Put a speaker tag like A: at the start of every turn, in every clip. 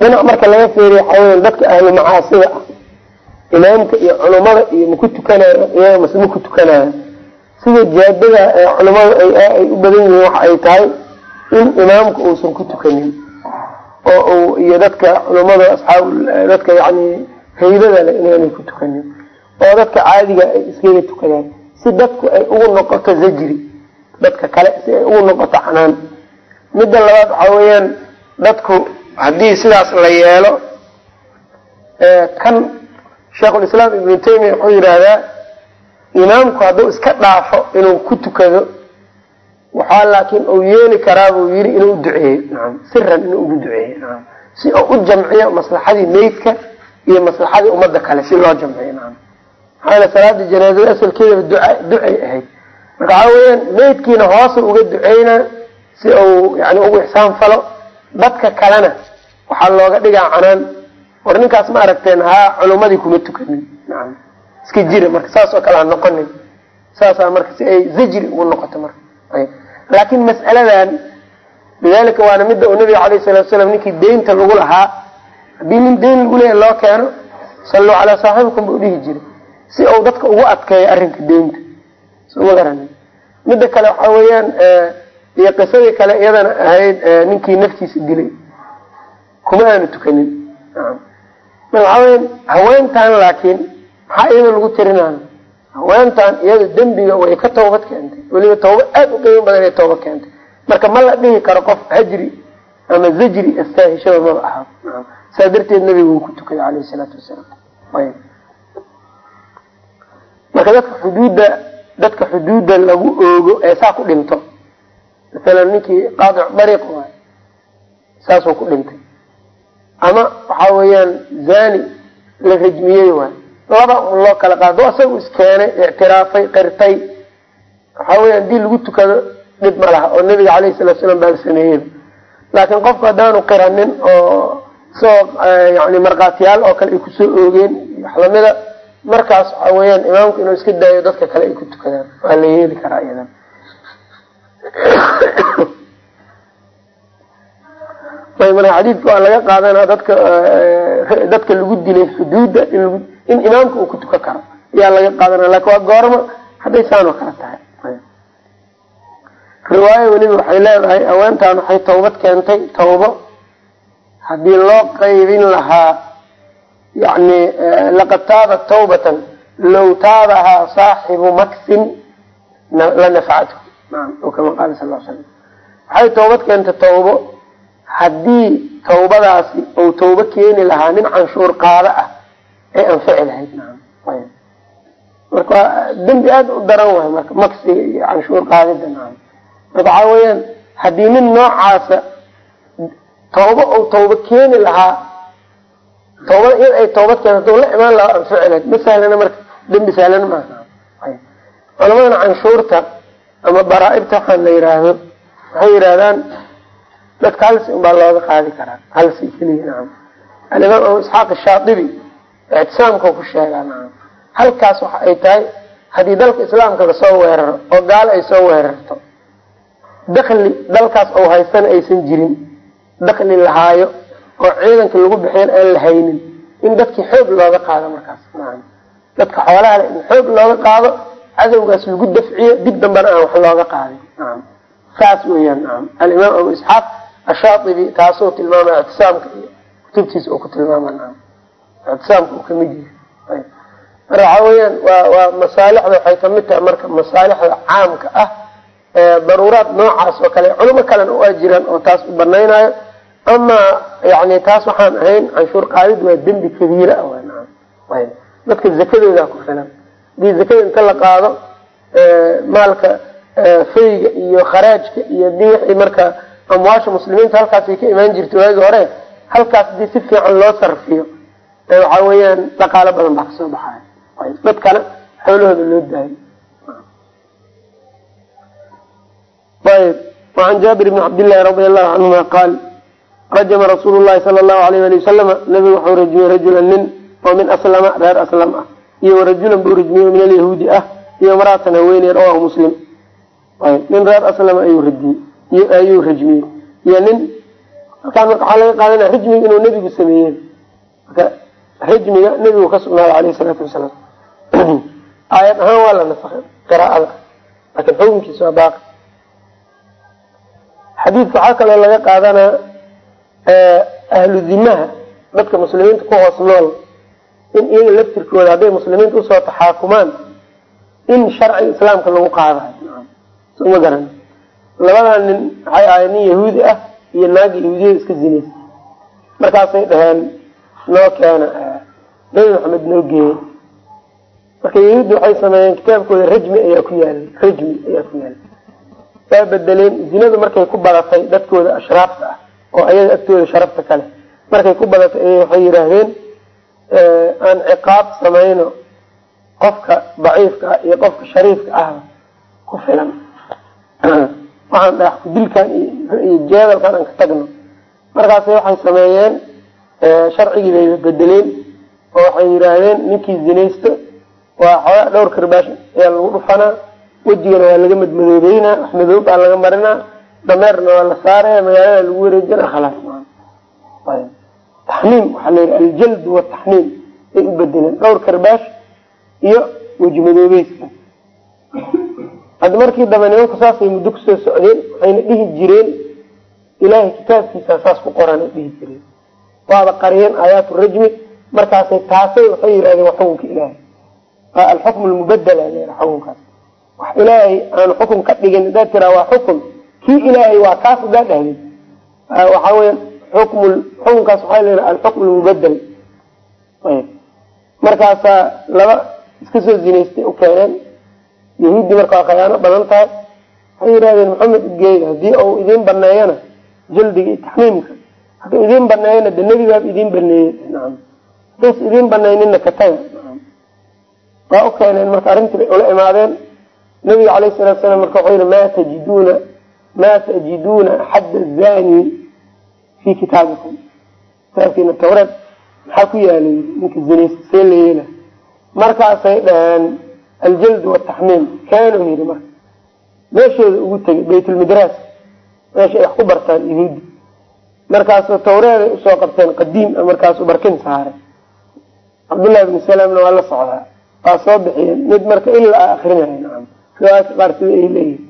A: dhinac marka laga feeriya waxaa weya dadka ahlu macaasida ah imaamka iyo culummada iyo maku tukanayo iyaga mase maku tukanayo sida jaadada ee culummadu ay u badan yihiin waxa ay tahay in imaamka uusan ku tukanin oo iyo dadka culummada asxaab dadka yani haybada le inaanay ku tukanin oo dadka caadiga ay iskaga tukadaan si dadku ay ugu noqoto zajri dadka kale si ay ugu noqoto xanaan midda labaad waxaa weeyaan dadku haddii sidaas la yeelo kan sheikhulislaam ibnu taymiya wuxuu yidhaahdaa imaamku hadduu iska dhaafo inuu ku tukado waxaa laakiin uu yeeli karaa buu yidhi inuu u duceeyo naam siran inuu ugu duceeyo naam si uu u jamciyo maslaxadii meydka iyo maslaxadii ummadda kale si loo jamciyo. Naam maxaa salaada janaazada asalkeedaba duca ducay ahayd. Marka waxaa weeyaan meydkiina hoosa uga duceynaa si uu yani ugu ixsaan falo dadka kalena waxaa looga dhigaa canaan. War ninkaas ma aragteen haa culummadii kuma tukanin. Nacam. Iska jira marka saas oo kale ha noqonin. Saasaa marka si ay zajri ugu noqoto marka. Laakiin mas'aladan lidalika waana midda uu nabiga alayh salatu salam ninkii deynta lagu lahaa. Haddii nin deyn lagu leeya loo keeno salluu calaa saaxibikum buu dhihi jiray si uu dadka ugu adkeeyo arrinka deynta. Soma garani midda kale waxa weeyaan iyo qisadii kale iyadana ahayd ninkii naftiisa dilay kuma aanu tukanin weya haweentan laakiin maxaa iyada lagu tirinaayo haweentan iyada dembiga way ka tawbad keentay. Weliba tawba aada u qiimo badan ay tawba keentay. Marka ma la dhihi karo qof hajri ama zajri astaahishada maba aha. Saa darteed nabiga uu ku tukaday caleyhi salaatu wasalaam. Marka dadka xuduudda dadka xuduudda lagu oogo ee saa ku dhinto. Masalan ninkii qaadic dariiq waay saasuu ku dhintay ama waxa weeyaan zani la rajmiyey waay. Laba un loo kala qaado asagu iskeenay ictiraafay qirtay. Waxa weya haddii lagu tukado dhib ma laha oo nabiga caleyhi salatu slam baa sameeyey. Laakiin qofku haddaanu qiranin oo isagoo yani markhaatiyaal oo kale ay ku soo oogeen wax lamida markaas waxa weeyaan imaamku inuu iska daayo dadka kale ay ku tukadaan. Waa la yeeli karaa iyadan marka xadiidka waa laga qaadanaa dadka dadka lagu dilay xuduudda in imaamka uu ku tukan karo. Ayaa laga qaadanaa laakiin waa goormo hadday saan oo kale tahay riwaayo weliba waxay leedahay haweentaan waxay tawbad keentay tawbo. Haddii loo qaybin lahaa yani laqad taabat tawbatan low taabahaa saaxibu maksin la slam waxay tawbad keentay tawbo haddii tawbadaasi uu tawbo keeni lahaa nin canshuur qaado ah ay anfici lahayd marka dembi aada u daran waay marka maksiga iyo canshuur qaadida marka waxaa weeyaan haddii nin noocaasa tawbo uu tawbo keeni lahaa tawbada in ay tawbad keento haduu la imaan lahaa anfici lahayd ma sahlana marka dembi sahlan maaha. Culamadana canshuurta ama baraa-ibta waxaan la yiraahdo waxay yidhahdaan dadka halsi unbaa looga qaadi karaa. Halsi keliya alimaam abu isxaaq shaadibi ictisaamka ku sheegaa nacam halkaas waxa ay tahay haddii dalka islaamka la soo weeraro oo gaalo ay soo weerarto dakli dalkaas ou haystana aysan jirin dakli lahaayo oo ciidanka lagu bixiyan aan la haynin in dadkii xoog looga qaado markaas nacam dadka xoolaha le in xoog looga qaado cadowgaas lagu dafciyo dib dambana aan wax looga qaadin nacam saas weeyaan nacam alimaam abu isxaaq ashaatibi taasuu tilmaamaya ictisaamka iyo kutubtiisa uu ku tilmaama ictisaamka uu ka mid yahay. Marka waxaa weeyaan waa waa masaalixda waxay ka mid tahay marka masaalixda caamka ah ee daruuraad noocaas oo kale culimo kalena u ajiraan oo taas u banaynayo ama yani taas waxaan ahayn canshuur qaadid waa dembi kabiira ah dadka zakadooda ku filan haddii zakada inta la qaado maalka fayga iyo kharaajka iyo diixi marka amwaasha muslimiinta halkaasay ka imaan jirta waagi hore halkaas haddii si fiican loo sarfiyo waxaa weeyaan dhaqaalo badan baa ka soo baxaya dadkana xoolahooda loo daayo. Ayb wacan jaabir bni cabdillahi radi allahu canhuma qaal rajama rasuulu llahi sala allahu alayh ali wasalama nabigu wuxuu rajmiyey rajulan nin oo min aslama reer aslam ah iyo warajulan buu rajmiyey min alyahuudi ah iyo maraatan haweeney rawahu muslim. Nin reer aslama ayuu radiyey ayuu rajmiyey iyo nin. Halkaan marka laga qaadanaya rajmiga inuu nebigu sameeyey. Marka rajmiga nebigu ka sugnaaday caleyhi salaatu wasalaam. Aayad ahaan waa la nasakay qiraa'ada. Laakiin xukunkiisa waa baaqi. Xadiidka waxaa kaloo laga qaadanaa ahlu dimaha dadka muslimiinta ku hoos nool. In iyaga laftirkooda hadday muslimiinta u soo taxaakumaan in sharciga islaamka lagu qaadayo. Soo ma garan labadaa nin waxay ahayd nin yahuudi ah iyo naagi yahuudiyada iska zinaysa markaasay dhaheen noo keena nabi maxamed noo geeyey marka yahuudda waxay sameeyeen kitaabkooda rajmi ayaa ku yaalay rajmi ayaa ku yaalay waa bedeleen zinadu markay ku badatay dadkooda ashraafta ah oo ayaga agtooda sharafta kale markay ku badatay ay waxay yidhaahdeen aan ciqaab samayno qofka daciifka ah iyo qofka shariifka ahba ku filan waxaan dhagax kudilkan iyo jeedalkan aan ka tagno. Markaas waxay sameeyeen sharcigii bay bedeleen oo waxay yidhaahdeen ninkii zinaysto waa xoogaa dhowr karbaash ayaa lagu dhufanaa wejigana waa laga madmadoobeynaa wax madoob baa laga marinaa dameerna waa la saaraya magaalada lagu wareejina. Khalaas taxniim waxaa la yidhi aljaldu wataxniim ay u bedeleen dhowr karbaash iyo weji hadda markii dambe nimanku saasay muddo ku soo socdeen waxayna dhihi jireen ilaahay kitaabkiisa saas ku qoranay dhihi jireen. Waaba qariyeen aayaatu rajmi markaasay taasay waxay yidhahdeen waa xukunka ilaahay. Waa alxukm lmubadel xukunkaas. Wax ilaahay aanu xukun ka dhigin hadaad tiraa waa xukun. Kii ilaahay waa kaas hadaa dhahdeen. Waxaa weya xukm xukunkaas waxaa la yidhaha alxukm lmubadel markaasaa laba iska soo zinaystay u keeneen yahuudi marka waa khayaano badan tahay. Waxay yidhahdeen maxamed ugeey haddii uu idiin baneeyana jaldiga iyo taxmiimka hadduu idiin baneeyana de nebigaab idiin baneeyey naam. Hadays idiin baneynina ka taga. Waa u keeneen marka arrintii bay ula imaadeen. Nabiga caleyhi salatu salaam marka wuxuu yihi ma tajiduuna ma tajiduuna xadda zani fi kitaabikum. Kitaabkiina tawreed maxaa ku yaalay? Ninka zinaysta see la markaasay dhaheen aljaldu wataxmiim keenu yidhi marka meeshooda ugu tegay baytulmidraas meesha ay wax ku bartaan yahuudi markaasu tawreeday u soo qabteen qadiim markaasu barkin saaray cabdullahi bni salaamna waa la socdaa waa soo bixiyeen mid marka ilaa akrinayo nacam riwaayadka qaar sida ay leeyihiin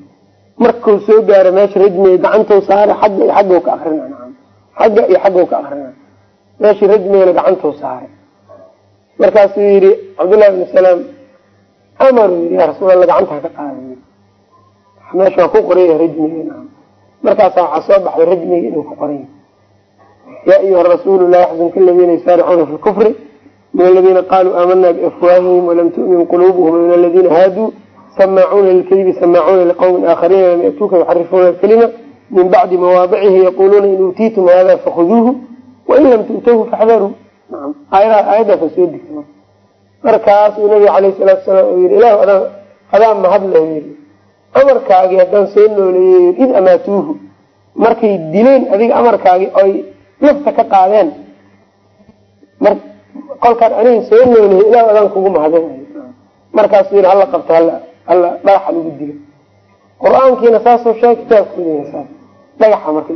A: markuu soo gaaro meesha rajmiga gacantou saaray xagga iyo xaggu ka akrina nacam xagga iyo xaggu ka akrina meeshii rajmigana gacantou saaray markaasuu yidhi cabdullahi bni salaam amaru yii yaa rasuul alla gacantaa ka qaada meesha waa ku qoraya rajmiga markaasa waxaa soo baxday rajmiga inuu ku qoray. Yaa ayuha rasuulu laa yaxzunka aladiina yusaaricuuna fi lkufri min aladiina qaluu aamana biafwaahihim walam tu'min qulubuhum min aladiina haaduu samaacuuna lilkadibi samaacuuna liqawmin aakhariina lam yatuuka yuxarifuuna alkalima min bacdi mawaadicihi yaquluuna in uutiitum hada fakhuduuhu wain lam tu'tawhu faxdaruu naam. Aayadaha aayaddaasa markaasuu nabiga caleyhi salaatu salaam uu yihi ilah adaa adaa mahadleh yii amarkaagii haddaan soo nooleeyey id amaatuuhu. Markay dileen adiga amarkaagii oy nafta ka qaadeen kolkaan aniga soo nooleeyey ilah adaan kugu mahadin markaasuu yihi hala qabta hala hala dhagaxa lagu dilo. Qur'aankiina saasoo sheeg kitaabkoodina saas dhagaxa marka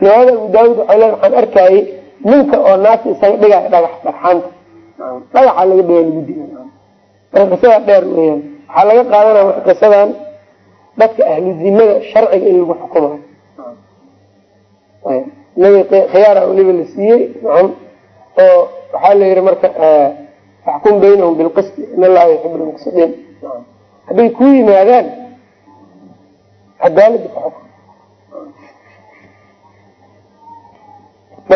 A: riwaayada abu daawud waxay le waxaan arkayey ninka oo naasi isaga dhigaayo dhagax dhagxaanta dhagaxa laga dhiga lagu qisada dheer weyaan waxaa laga qaadanaya marka qisadan dadka ahlu zimada sharciga in lagu xukumayo nabi khiyaara weliba la siiyey nacam oo waxaa la yihi marka faxkum baynahum bilqisti in allaha yuxib lmuqsidiin hadday ku yimaadaan cadaalada ku xukum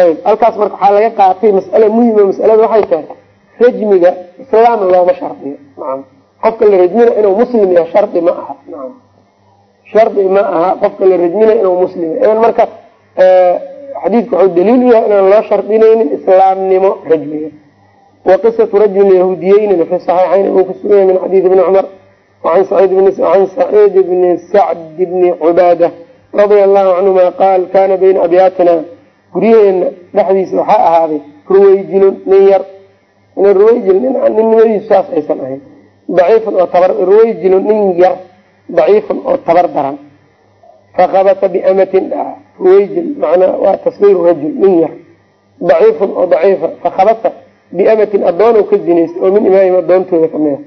A: ayb halkaas marka waxaa laga qaatay mas'ale muhima masalada waxay tahay rajmiga islaam looma shardiyo. Nacam qofka la rajmina inuu muslim yahay shardi ma aha. Nacam shardi ma aha qofka la rajmina inuu muslim yahay. Idan marka xadiidku wuxuu daliil u yahay inaan loo shardinaynin islaamnimo rajmiga. Wa qisatu rajulin yahuudiyeynina fi saxiixayn uu yahay min xadiidi ibni cumar wacan saciid bni sacd bni cubaada radia allahu canhuma qaal kana bayna abyaatina guryaheena dhexdiisa waxaa ahaaday ruwayjilun nin yar ruwayjil ninnimadiisu saas aysan ahayn. Daciifun oo tabar ruwayjilun nin yar daciifun oo tabar daran. Fakabata biamatin huwayjin macnaa waa tasgiiru rajul nin yar. Daciifun oo daciifa fakhabasa biamatin adoon ka zinaystay oo min imaamihim adoontooda ka mid a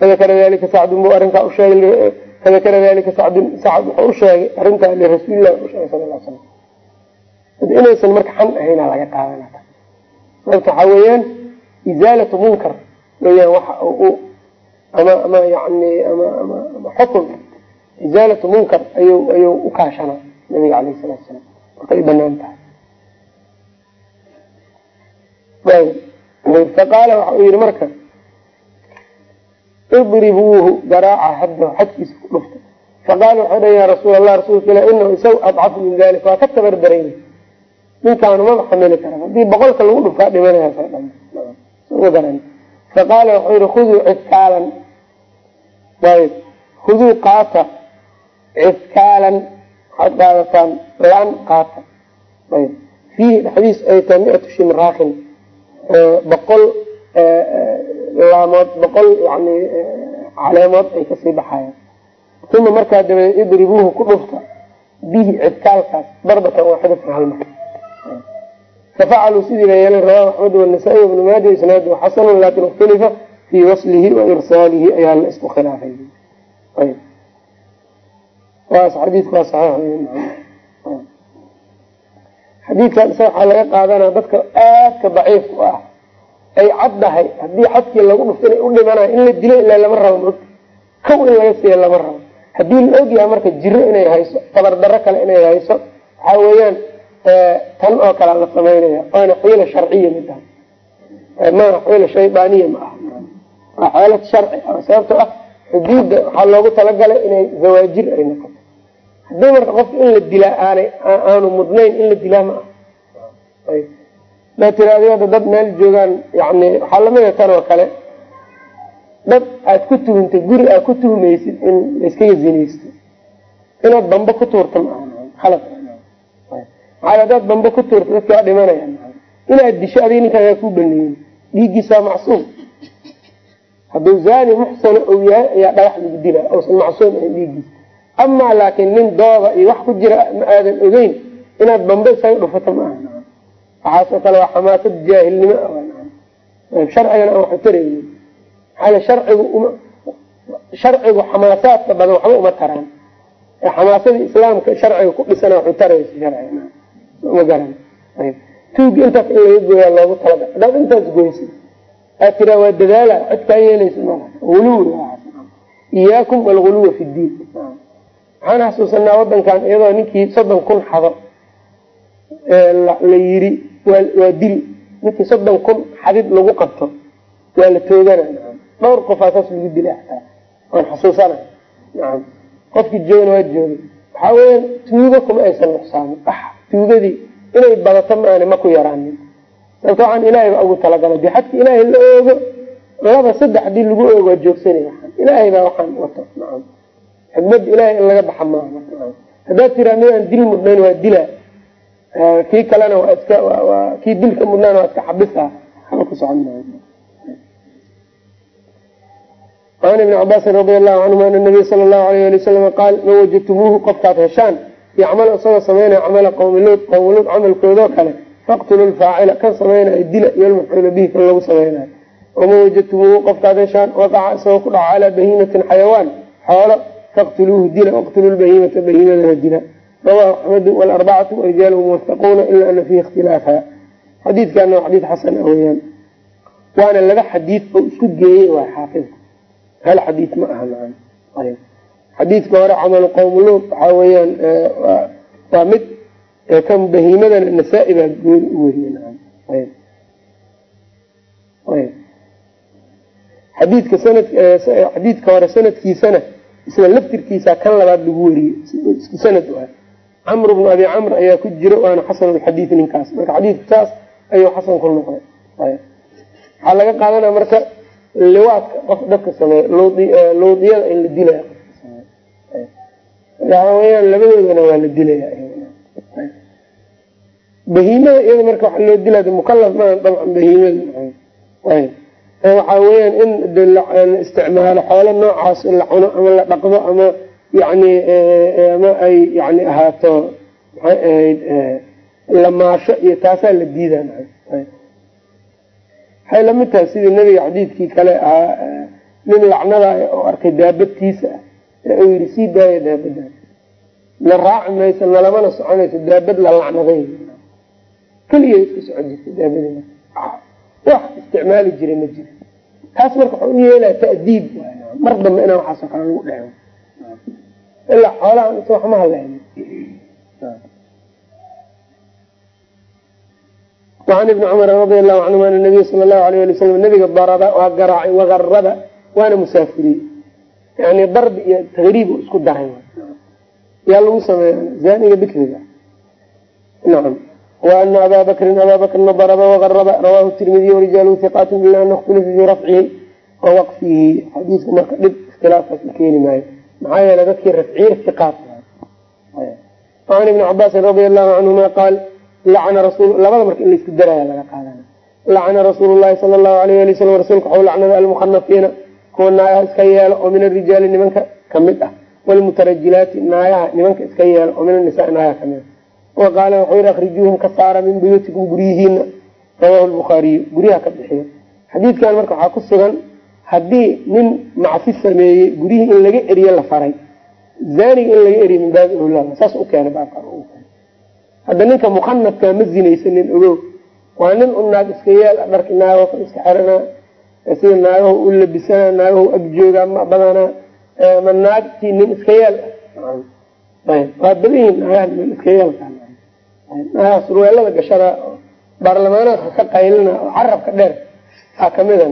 A: fadakara dalika sacdun buu arrinkaa usheegay fadakara dalika sacdun sacd wuxuu usheegay arrintaa lirasuulillahi usheegay sala l slam inaysan marka xan ahayna laga qaadana sababta waxaa weeyaan izaalatu munkar weyaan waxa u ama ama yani ama ama xukun izaalatu munkar ayuu ayuu ukaashanaa nabiga aleyh salatu salaam markay bannaan tahay faqaala waxa uu yihi marka idribuuhu garaaca hadda xadkiisa ku dhufta faqaala waxau dha ya rasuul allah rasuulka ilah inahu isaw adcafu min dalika waa ka tabar darayna ninkaanu maba xamili kara haddii boqolka lagu dhufkaa dhimanaya faqaala waxau yihi khuduu cifkaalan ayb khuduu qaata. Cifkaalan waxaad qaadataan lan qaata. Ayb fiihi dhexdiis ay tahay miatu shimraakin boqol laamood boqol yani caleemood ay ka sii baxayaan. Uma markaa dabadeed idribuuhu ku dhufta bihi cifkaalkaas darbatan waaxidatan hal mar fafacaluu sidii la yeelay rawahu axmed wanasaa-i wabnu maaja isnaadu xasanu laakiin ikhtalifa fii waslihi wa irsaalihi ayaa la isku khilaafay xadiidkan isa waxaa laga qaadanaa dadka aadka daciifka u ah ay caddahay haddii xadkii lagu dhufto inay u dhimanayo in la dilo ilaa lama rabo maogta kow in laga siiya lama rabo haddii la ogyahay marka jiro inay hayso tabardaro kale inay hayso waxaa weeyaan tan oo kale la samaynaya waana xiila sharciya mid ah. Maaha xiila shaydaaniya ma aha. Waa xeelad sharci ah sababtoo ah xuduudda waxaa loogu talagalay inay zawaajir ay noqoto. Haddii marka qofka in la dilaa aanay aanu mudnayn in la dilaa ma aha. Daa tiraadi hadda dad meel joogaan yani waxaa lamida tan oo kale. Dad aad ku tuhumtay guri aad ku tuhmaysid in layskaga zinaysto inaad bambo ku tuurta ma aha maxaa hadaad bambo ku tuurta dadka waa dhimanaya. Inaad disho adiga ninkaagaa ku baneeyin dhiiggiis waa macsuum. Hadduu zaani muxsano ou yahay ayaa dhagax lagu dilaa uusan macsuum ahayn dhiiggiis amaa laakiin nin dooda iyo wax ku jira ma aadan ogeyn inaad bambo isaga dhufato ma aha. Waxaasoo kale waa xamaasad jaahilnimo sharcigana aan waxu taraynin maxaa sharcigu sharcigu xamaasaadka badan waxba uma taraan. Xamaasadii islaamka sharciga ku dhisana waxu taraysa sharciga ma garan. Tuugi intaas in laga gooyaa loogu talagal hadaad intaas goysa aad tiraa waa dadaala cid kaa yeelaysa ma uluw iyaakum alguluwa fi ddiin waxaan xasuusanaa wadankan iyadoo ninkii soddon kun xado la yiri waa dil. Ninkii soddon kun xadid lagu qabto waa la toogana dhowr qofaa saas lagu dila ataa waan xasuusana qofkii joogana waa joogay. Waxaa weya tuugo kuma aysan nuqsaamin tuugadii inay badato maana ma ku yaraanin. Sababto waxaan ilaahay ba ugu talagalay dee xadka ilaahay la oogo laba saddex haddii lagu oogo waa joogsanaya ilaahay baa waxaan wato naam xikmada ilaahay in laga baxa maaha haddaad tiraa midaan dil mudnayn waa dila. Kii kalena waa iska kii dilka mudnaana waa iska xabisa. Haba ku socon maayo an ibni cabaasin radia allahu canhuma ana nabiya sala allahu alayh ali wasalam qaal man wajadtumuuhu qofkaad heshaan yacmal isagoo sameynaya camala qawmi luud qawmi luud camalkoodoo kale faqtulu lfaacila kan sameynaya dila iyo lmafcuula bihi kan lagu sameynayo waman wajadtumuuhu qofkaad heshaan waqaca isagoo ku dhaca calaa bahiimatin xayawaan xoolo faqtuluuhu dila waqtulu lbahiimata bahiimadana dila rawahu axmedu walarbacatu warijaaluhu muwafaquuna ila ana fiihi ikhtilaafa xadiidkana xadiid xasan ah weyaan waana laba xadiid oo isku geeyey waa xaafidka hal xadiid ma aha xadiidka hore camalu qowm luud waxaa weyaan waa mid kan bahiimadana nasaa-i baa gooni u weriye xadiidka sanad xadiidka hore sanadkiisana isla laftirkiisa kan labaad lagu weriyey isku sanad u ah. Camr bnu abi camr ayaa ku jiro waana xasan lxadiid ninkaas. Marka xadiidku saas ayuu xasan ku noqday. Waxaa laga qaadanaya marka liwaadka qof dadka sameey luudiyada in la dilaya waxa weyaan labadoodana waa la dilaya bahiimada iyada marka waxa loo dilaa mukalaf maaha dabcan bahiimada waxaa weyaan in isticmaalo xoolo noocaas la cuno ama la dhaqdo ama yani ama ay yani ahaato maxay ahayd lamaasho iyo taasaa la diidaa waxay la mid tahay sidii nabiga xadiidkii kale ahaa nin lacnada oo arkay daabadtiisa. ah ee uu yihi sii daaya daabadaan la raaci mayso nalamana soconayso daabad la lacnaday keliya iska socon jirta daabadii wax isticmaali jira ma jiro taas marka waxau u yeelaya ta'diib mar dambe inaan waxaasoo kale lagu dheeho ilaa xoolahan is waxma hadleen wacan ibni cumar radi allahu canhuma ana nabiya sala allahu alayh ali wasalam nabiga daraba waa garaacay wagaraba waana musaafiriyey yani darbi iyo tagriib u isku daray yaa lagu sameeya zaniga bikriga? Nacam. Waana abaa bakrin abaa bakrina daraba wagaraba rawahu tirmidiy warijaaluhu hiqaatun ila ana khtulifa fii rafcihi wa waqfihi xadiiska marka dhib ikhtilaafkaas u keeni maayo. Maxaa yeele dadkii rafciye hiqaat an ibni cabaasin radia allahu canhuma qaal lacana rasul labada marka in la isku daraya laga qaadana. Lacana rasuulu llahi sala allahu alayh ali wasalam rasuulka waxau lacnada almukhanafiina kuwa naagaha iska yeelo oo min arijaali nimanka ka mid ah. Wlmutarajilaati naagaha nimanka iska yeelo oo min anisaa naagaha ka mid ah. Wa qaala wuxuu yihi akhrijuuhum ka saara min buyuutikum guryihiina rawahu lbukhaariyu guryaha ka bixiya xadiidkan marka waxaa ku sugan haddii nin macsi sameeyey guryihii in laga eriye la faray. Zaniga in laga eriye min baabi saas u keena baabka hadda ninka mukanafka ma zinaysanin ogow. Waa nin u naag iska yeel dharki naagaho iska xeranaa sida naagaho u labisana naagaho agjoogaa ma badanaa ma naagtii nin iska yeel naagaha nin iska yeelka naagaha surweelada gashada baarlamaanaadka ka qaylina oo carabka dheer aa kamida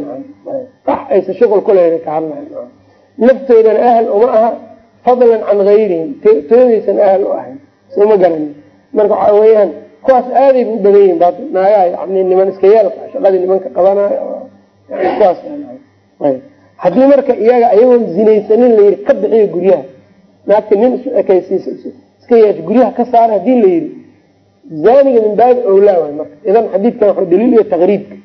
A: wax aysan shuqul ku lahayn ka hadlayan naftoodana ahal uma aha fadlan can gayrihim toodaysan ahal u ahayn soma garanin marka waxaa weeyaan kuwaas aaday u badan yihiin naagaha niman iska yeelka shaqadii nimanka qabanayo haddii marka iyaga ayagoon zinaysanin layidhi ka bixiyo guryaha. Naagta nin isu ekaysiisa iska yeesha guryaha ka saara haddii la yidhi zaniga min baabi owlaa waay marka. Idan xadiidkan waxuu daliil iyo taqriibka.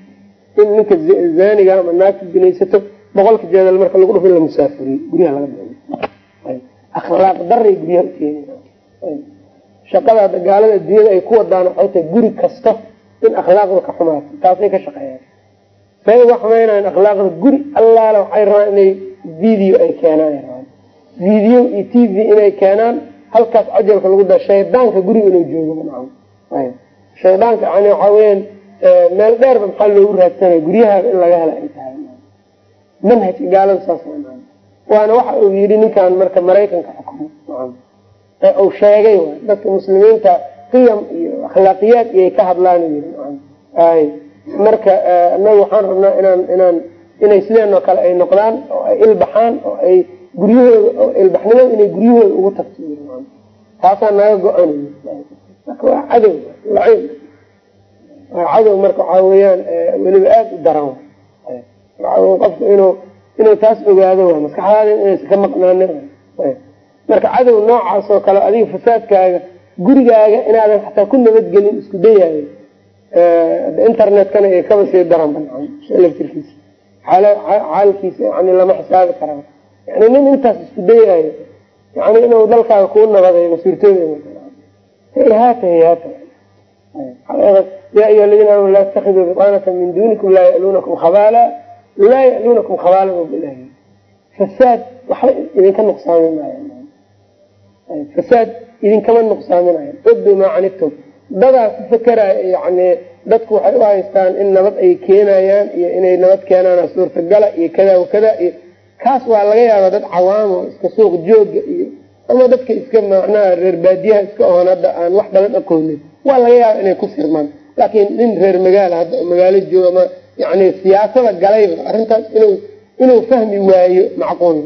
A: In ninka zaniga ama naagta zinaysato boqolka jeedal marka lagu dhufo in la musaafuriyo guryaha laga bixiyo akhlaaq daray guryaha ukeeni shaqada gaalada adduunyada ay ku wadaan waxay tahay guri kasta in akhlaaqda ka xumaato taasay ka shaqeeyaan say uga xumaynayan akhlaaqda guri allaale waxay rabaan inay video ay keenaan video iyo t v inay keenaan halkaas cajalka lagu da shaydaanka guriga inuu joogo shaydaanka yani waxaa weyaan meel dheerba maxaa loogu raadsanaya guryahaaba in laga hela ay tahay manhajka gaalada saas waana waxa uu yidhi ninkan marka maraykanka xukumo u sheegay dadka muslimiinta qiyam iyo akhlaaqiyaad iyay ka hadlaan marka anaga waxaan rabnaa inaan inaan inay sideenoo kale ay noqdaan oo ay ilbaxaan oo ay guryahooda oo ilbaxnimada inay guryahooda ugu tagto taasaa naga go-an marka waa cadow lacib waa cadow marka waxaa weeyaan weliba aada u daran. Qofku inuu inuu taas ogaado wa maskaxdaada inaysa ka maqnaanin marka cadow noocaas oo kale adiga fasaadkaaga gurigaaga inaadan xataa ku nabadgelin isku dayaayo internetkana iyo kaba sii daran banlaftirkiisa xaalkiisa yani lama xisaabi karaa yani nin intaas isku dayaayo yani inuu dalkaaga kuu nabaday masuurtooda hayhaata hayhaata ya ayuha aladiina amanu laa tatakiduu biطaanata min dunikum laa yaluunakum khabaala laa yaluunakum khabaala bilah fasaad waxba idinka nuqsaami maayo fasaad idinkama nuqsaaminayo. Odo maa canidtum dadaa ku fakeraya yani dadku waxay u haystaan in nabad ay keenayaan iyo inay nabad keenaan suurtagala iyo kada wakada iyo kaas waa laga yaabaa dad cawaamo iska suuq jooga iyo ama dadka iska macnaha reer baadiyaha iska oon hadda aan wax badan aqoonin. Waa laga yaaba inay ku sirmaan laakiin nin reer magaala hadda magaalo jooga ama yani siyaasada galayba arrintaas inuu inuu fahmi waayo macquul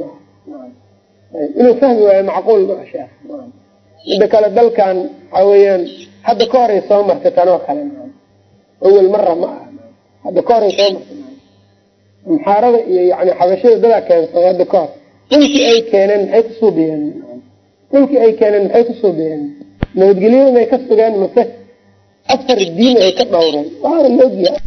A: inuu fahmi waayo macquul maa sheekh mida kale dalkan waxaa weeyaan hadda ka horay soo martay tanoo kale awel mara ma aha. Hadda ka horay soo martay muxaarada iyo yani xabashada dadaa keensada hadda ka hor. Dhulkii ay keeneen maxay ku soo biyeen dhulkii ay keeneen maxay ku soo biyeen nabadgelyada may ka sugeen mase afar diin ay ka dhowreen. Waana laogyahay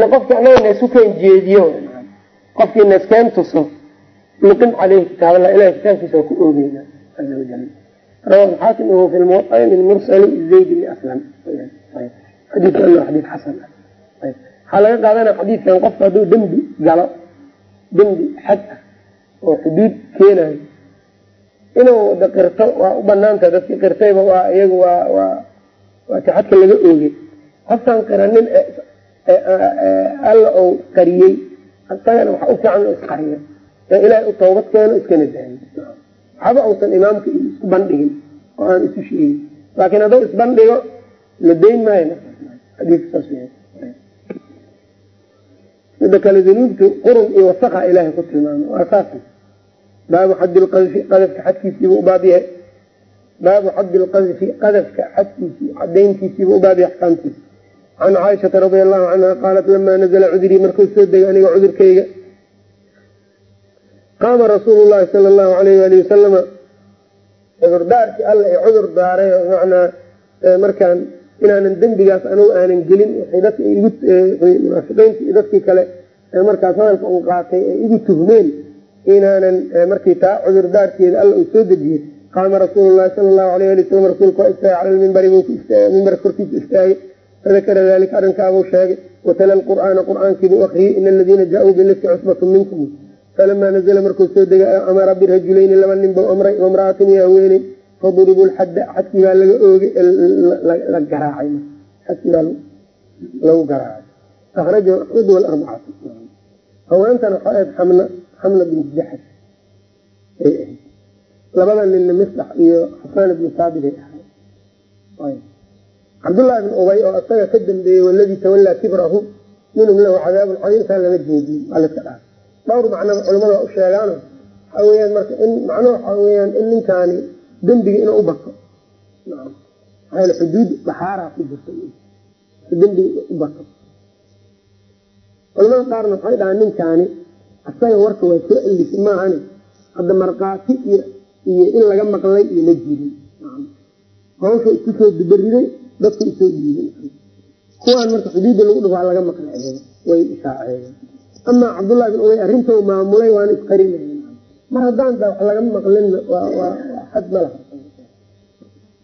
A: yani qofki anaga na isu jeediyo qofkii na tuso nuqim caleyhi kitaaballa ilahay kitaabkiisa waa ku oogeyna caza wajal rawa xaakim hu fi lmuwaai min zayd bni aslam. Xadiidkan waa xadiid xasan. Ah waxaa laga qaadanaya xadiidkan qofka hadduu dembi galo dembi xad ah oo xuduud keenayo inuu wada qirto waa u banaantaha dadki qirtayba waa iyaga waa waa waa ti xadka laga oogay. Qofkaan qiranin alla ou qariyey isagana waxa u fiican inuu isqariyo ee ilaahay u toobad keeno iskana daayo waxba uusan imaamka isku bandhigin oo aan isu sheegin. Laakiin hadduu isbandhigo la dayn maayo xadiiskasaas mida kale dunuubtu qurun iyo wasaqa ilaahay ku tilmaamay. Waa saas. Baabu xaddi lqadfi qadafka xadkiisiibu ubaab yahay. Baabu xaddi lqadfi qadafka xadkiisii cadayntiisiibu ubaab yahay axkaamtiisa can caaishata radia allahu canha qaalat lamaa nazla cudrii markuu soo degay aniga cudurkayga qaama rasuulu llahi sala allahu alayh ali wasalama cudurdaarkii alla ee cudur daaray manaa markaan inaanan dembigaas anugu aanan gelin munaafiqiinti dadkii kale markaas hadalka u qaatay ee igu tuhmeen inaanan markii taa cudurdaarkeeda alla uu soo dejiyey qaama rasuulu llahi sala allahu alayh ali wasalam rasuulka waa istaagay cala lmimbari mimbar korkiisa istaagay fadakara dalika arrinkaabuu sheegay watala lqur'aana qur'aankiibuu akriyey ina aladiina jaa-uu bilifki cusbatu minkum falamaa nazla markuu soo degay amara birajulayni laba nin bau amray imra'atin iyo haweeney faduribuu lxadda xadkii baa laga oogay la garaacay xadkii baa lagu garaacay akrajahu axmed walarbacatu haweentana waxaa ahayd xamna xamna binti jaxash ay ahayd labada ninna misdax iyo xasaan ibnu saabit ay ahay cabdullahi bn ubay oo isaga ka dambeeyey waladii tawallaa kibrahu minhum lahu cadaabun cadiim saa lama laska dhaaf dhowr macnaba culamada u sheegaano waxaa weyaan marka macnuhu waxaa weyaan in ninkaani dembiga inuu u bato. Maxaa xuduud daxaaraa ku jirta dembiga u bato. Culamada qaarna waxay dhahaan ninkaani asaga warka waa soo elisa maahani hadda markaati iyo in laga maqlay iyo ma jirin hawsha isku soo dubariday dadku isoo dhiiday kuwaan marka xuduudda lagu dhufaa laga maqlay way ishaaceeyeen amaa cabdullahi bin ubay arrintou maamulay waana isqarinay mar haddaan taa wax laga maqlinna xad ma laha.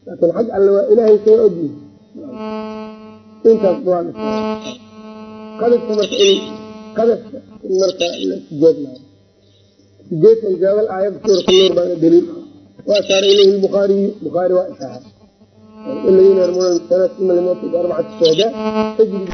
A: Laakiin xag alle waa ilaahay soo ogyi intaas waa qadafka marka in qadafka in marka la sijeednaayo sijeedka ijaabal aayad suurat nuur baana daliil. Waa saara ilayhi lbukhaariyu bukhaari waa ishaaray الذين يرمون المحسنات ثم لم يأتوا بأربعة شهداء تجد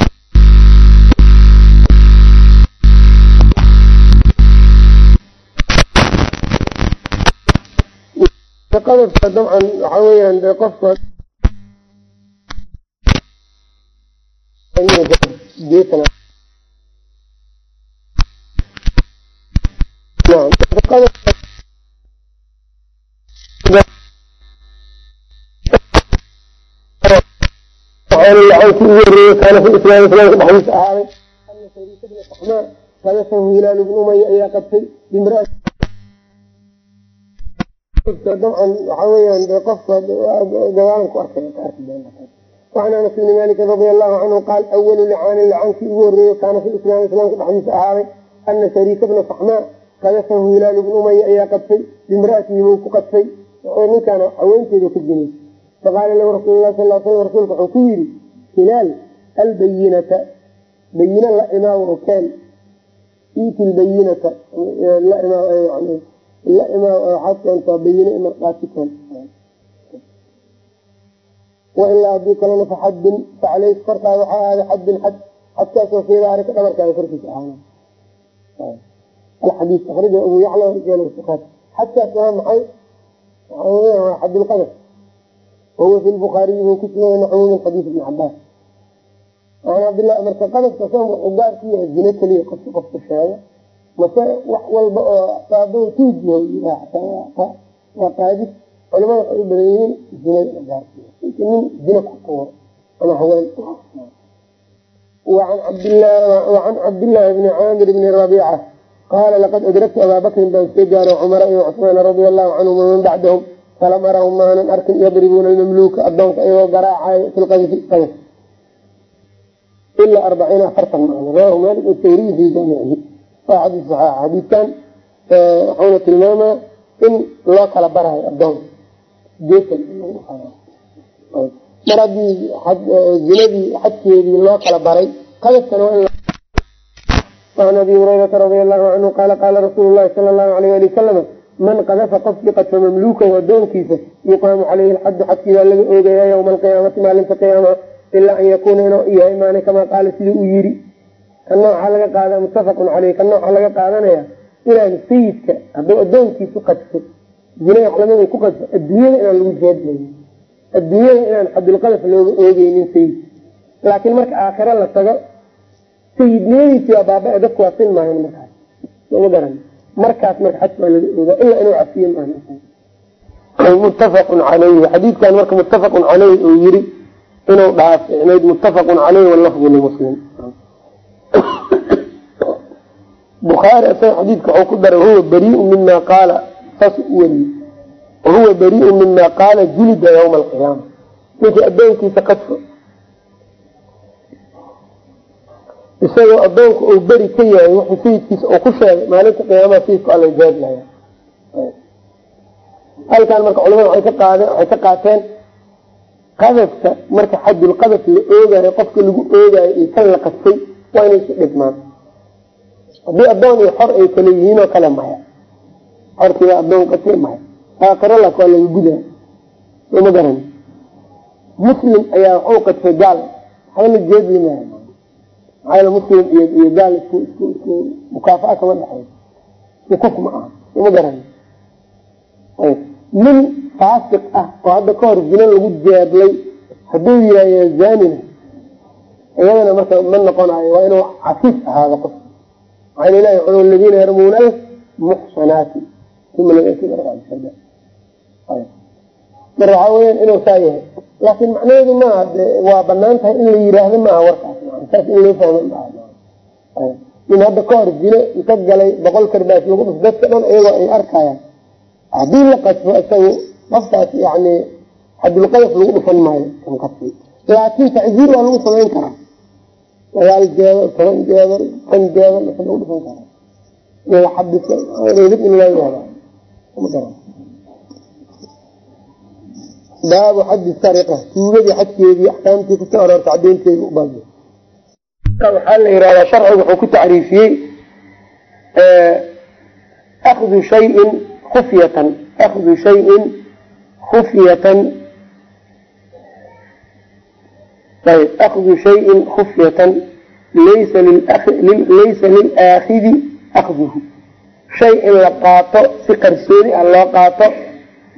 A: shaqadasa dabcan waxaa weyaan dee qofka ugu horeeye kaana fi islaam islaamka dhexdiisa ahaaday ana shariika bna saxmaa qadafahu hilaal bnu umaya ayaa qabtay bimraa dabcan waxaa weyaan de qofka gabaalan ku arkay ka arki doona wacan anas bni malikin radia allahu canhu qaal awalu licaanin licaankii ugu horeeye kaana fi islaam islaamka dhexdiisa ahaaday ana shariika bna saxmaa qadafahu hilaal bnu umaya ayaa qabtay bimraatihi buu ku qadfay ninkaana haweenteeda ka jinay faqaala lahu rasuul lah sal slam rasuulka wuxuu ku yidhi hilaal albayinata bayina la imaaw keen iiti lbayinata la imaaw waxaad keentaa bayine markaati keen wailaa haddii kalena faxaddin facaleyk korkaa waxaa ahaaday xaddin xad xadkaasoo fiidaarika dhabarkaaga korkiisa ahaana alxadiis akrija abu yacla rijaal siqaat xadkaas waa maxay waxaa weya wahuwa fi lbukhaariyi buu ku sugaya naxwu xadiis ibni cabaas an cabdillah marka qadafka soom wuxuu gaar ku yahay zine keliya qofka qofka sheega mase wax walba oo saaduu tuujiha waa qaadis culamada waxay u badan yihiin zinada gaar ku yahay. Inka nin zine ku tuuro ama haween wacan cabdillaahi bni caamir bni rabiica qaala laqad adraktu abaa bakrin baan soo gaaro cumara iyo cusmaana radia allahu canhum waman bacdahum falam arahum maanan arkin yadribuuna almamluuka adoonka iyagoo garaacayo filqadfi qadaf ilaa arbaciina afartan macno rawahu malik atawriy fi jaamici waa xadiis saxiixa xadiidkan waxauna tilmaamaa in loo kala barayo adoonka geesan mar haddii xadkeedii loo kala baray qadafkana waa in an abi hurayrata radia allahu canhu qaala qaala rasuulu lahi sala allahu alayh ali wasalama man qadafa qofkii qadfa mamluukahu adoonkiisa yuqaamu caleyhi lxaddu xadkiibaa laga oogaya yawma alqiyaamati maalinta qiyaama ilaa an yakuuna inuu yahay maana kamaa qaala sidii uu yiri kana waxaa laga qaada muttafaqun caleyh kana waxaa laga qaadanaya inaan sayidka hadduu adoonkiisu qadfo zinada culamada ku qadfo adduunyada inaan lagu jeedlayn adduunyada inaan xadulqadaf looga oogeynin sayidka laakiin marka aakhiro la tago sayidnimadiisi waa baaba dadku waa sin maahan markaas soma garan markaas marka xadka waa laga ooga ilaa inuu cafiye maaha muttafaqun caleyhi xadiidkan marka muttafaqun caleyhi uu yiri inuu dhaha ficnayd muttafaqun caleyhi walafdu limuslim bukhaari isaga xadiidka waxuu ku daray huwa bariiun mima qaala saas u weriye wahuwa mima qaala julida yawma alqiyaama. Ninkii adoonkiisa qadfo isagoo adoonka uu beri ka yahay wuxuu sayidkiisa uu ku sheegay maalinta qiyaamaha sayidku alla jaadlaya halkan marka culamada waay ka qaadeen qadafka marka xadulqadaf la oogayo qofka lagu oogayo iyo kan la qadfay waa inay isu dhigmaan. Haddii adoon iyo xor ay kala yihiin oo kale maya xorkiiba adoon qadfay maya aakhiro lak waa laga gudaa. Soma garan. Muslim ayaa waxuu qadfay gaal. Waxba la jeedli maya maxaa muslim iyo gaal isku isku isku mukaafa'a kama dhexeyo ukuf ma aha. Soma garan nin faasiq ah oo hadda ka hor zino lagu jeedlay hadduu yihahya zanina iyadana marka ma noqonayo waa inuu cafiif ahaado qof. Waxaa ilahi cul ladiina yarmuuna almuxsanaati uma marka waxaa weyaan inuu saa yahay. Laakiin macnaheedu maaha de waa bannaan tahay in la yiraahdo maaha warkaas. Saas in loo fahmo maaha hadda ka hor zino inka galay boqol karbaas lagu dhuf dadka dhan iyagoo ay arkayaan haddii la qadfo isagu qofkaas yani xadulqadaf lagu dhufan maayo kan qadfay laakin tacziir waa lagu samayn karaa sagaal jeedal toban jeedal tan jeedal aa lagu dhufan karaa in xabisa dib in loo yihahda baabu xaddi sariqa tuugadii xadkeedii axkaamtii ku soo aroorta cadeynteedi ubaab waxaa la yihahdaa sharcigu wuxuu ku tacriifiyey akdu shayin kufyatan akdu shayin kufyatan ayb akdu shayin kufyatan laysa laysa lilaakidi akduhu shay in la qaato si qarsoodi ah loo qaato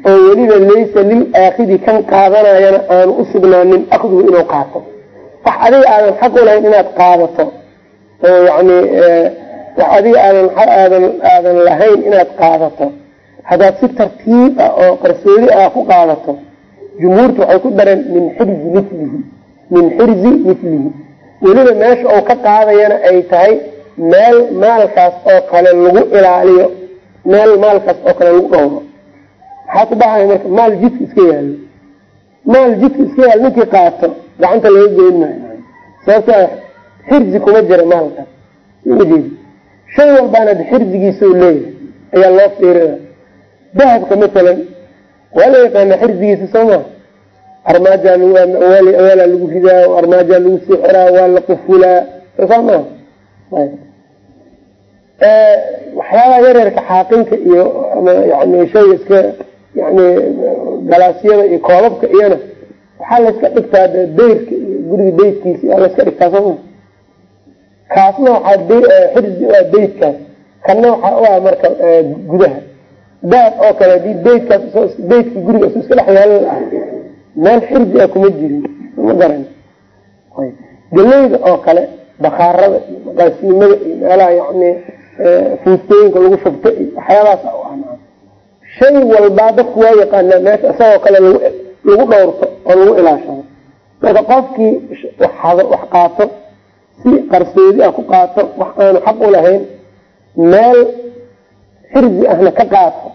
A: oo weliba laysa lilaakidi kan qaadanayana aanu usugnaanin akduhu inuu qaato wax adiga aadan xaq ulahayn inaad qaadato oo yani wax adiga aadan aadan aadan lahayn inaad qaadato haddaad si tartiib ah oo qarsoodi ah ku qaadato jumhuurtu waxay ku dareen min xirzi milihi min xirzi milihi weliba meesha uu ka qaadayana ay tahay meel maalkaas oo kale lagu ilaaliyo meel maalkaas oo kale lagu dhowro. Maxaa ku baxaya marka maal jidka iska yaalo maal jidka iska yaalo ninkii qaato gacanta laga goyn maayo. Sababto xirzi kuma jira maalkaas. Shay walbaana xirzigiisa u leeyahay ayaa loo fiirina dahabka matalan waa la yaqaana xirzigiisa soo maa armaajaa weelaa lagu ridaa armaajaa lagu sii xiraa waa la qufulaa soo maa waxyaabaha yareerka xaaqinka iyo yani shayga iska yani galaasyada iyo koobabka iyana waxaa layska dhigtaa dayrka iyo guriga daydkiisa yaa layska dhigtaa sooma kaasna waxaa xirzi u ah daydkaas kana waxaa u ah marka gudaha daad oo kale haddii daydkii guriga isu iska dhex yaalan laha meel xirzi ah kuma jirin ma garan. Galeyda oo kale bakaarada iyo maqaasiimada iyo meelaha yani fuustooyinka lagu shubto iyo waxyaabahaas u ah shay walbaa dadku waa yaqaanaa meesha isagoo kale lagu dhowrto oo lagu ilaashado. Marka qofkii wax qaato si qarsoodi ah ku qaato wax aanu xaq u lahayn meel xirzi ahna ka qaato.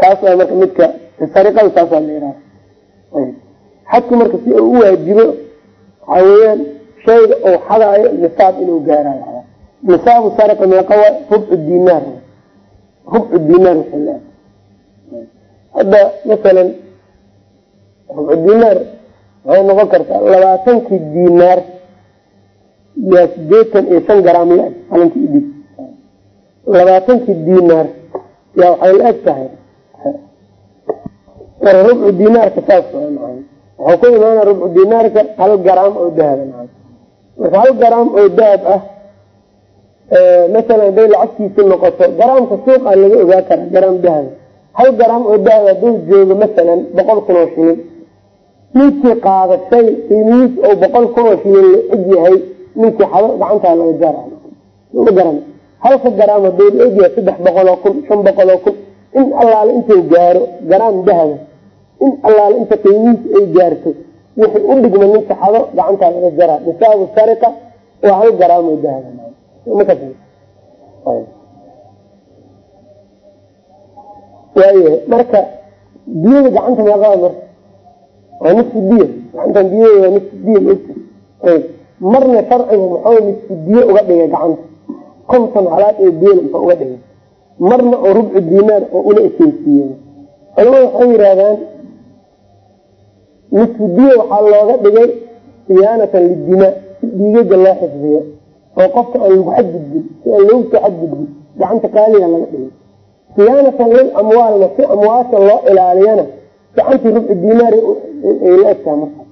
A: Kaas waa marka midka sariqada taasaa la yihahda xadku marka si u waajibo waxaa shayga uu xadaayo nisaab inuu gaarayo nisaabu sariqa meeqa waa rubcu dinaar rubcu dinaar waxay hadda masalan rubcu dinaar waxay noqon kartaa labaatankii dinaar yaa sideetan iyo shan garaam la-eg qalinka idhig labaatankii dinaar yaa waxay la-eg tahay marka rubcu dinaarka saas waxuu ku imaana rubcu dinaarka hal garaam oo dahaba marka hal garaam oo dahab ah masalan haday lacagtiisi noqoto garaamka suuqa laga ogaa kara garaam dahaba hal garaam oo dahab haduu joogo masalan boqol kun oo shilin ninkii qaadatay qiimihiis oo boqol kun oo shilin la eg yahay ninkii xado gacantaa laga garan halka garaam haduu egyahay saddex boqol oo kun shan boqol oo kun in allaale intuu gaaro garaam dahaba in allaale inta qiimihiis ay gaarto wixii u dhigma ninka xado gacantaa laga jaraa. Nisaabu sariqa waa hal garaam oo dahaba. Marka biyada gacanta meeqaa marka waa nisfu diya gacantan biyada waa nisfu diya marna sharcigu muxuu nisfu diye uga dhigay gacanta konton halaad ee biyana muxuu uga dhigay. Marna oo rubcu dinaar oo ula ekeysiiye culamada waxay yidhahdaan nisfu diya waxaa looga dhigay siyaanatan lidimaa si dhiigaga loo xifdiyo oo qofka aan lagu xadgudbin si aan loogu soo xadgudbin gacanta qaaliga laga dhigay. Siyaanatan lil amwaalna si amwaasha loo ilaaliyana gacantii rubcu dinaar ay la egtaha marka.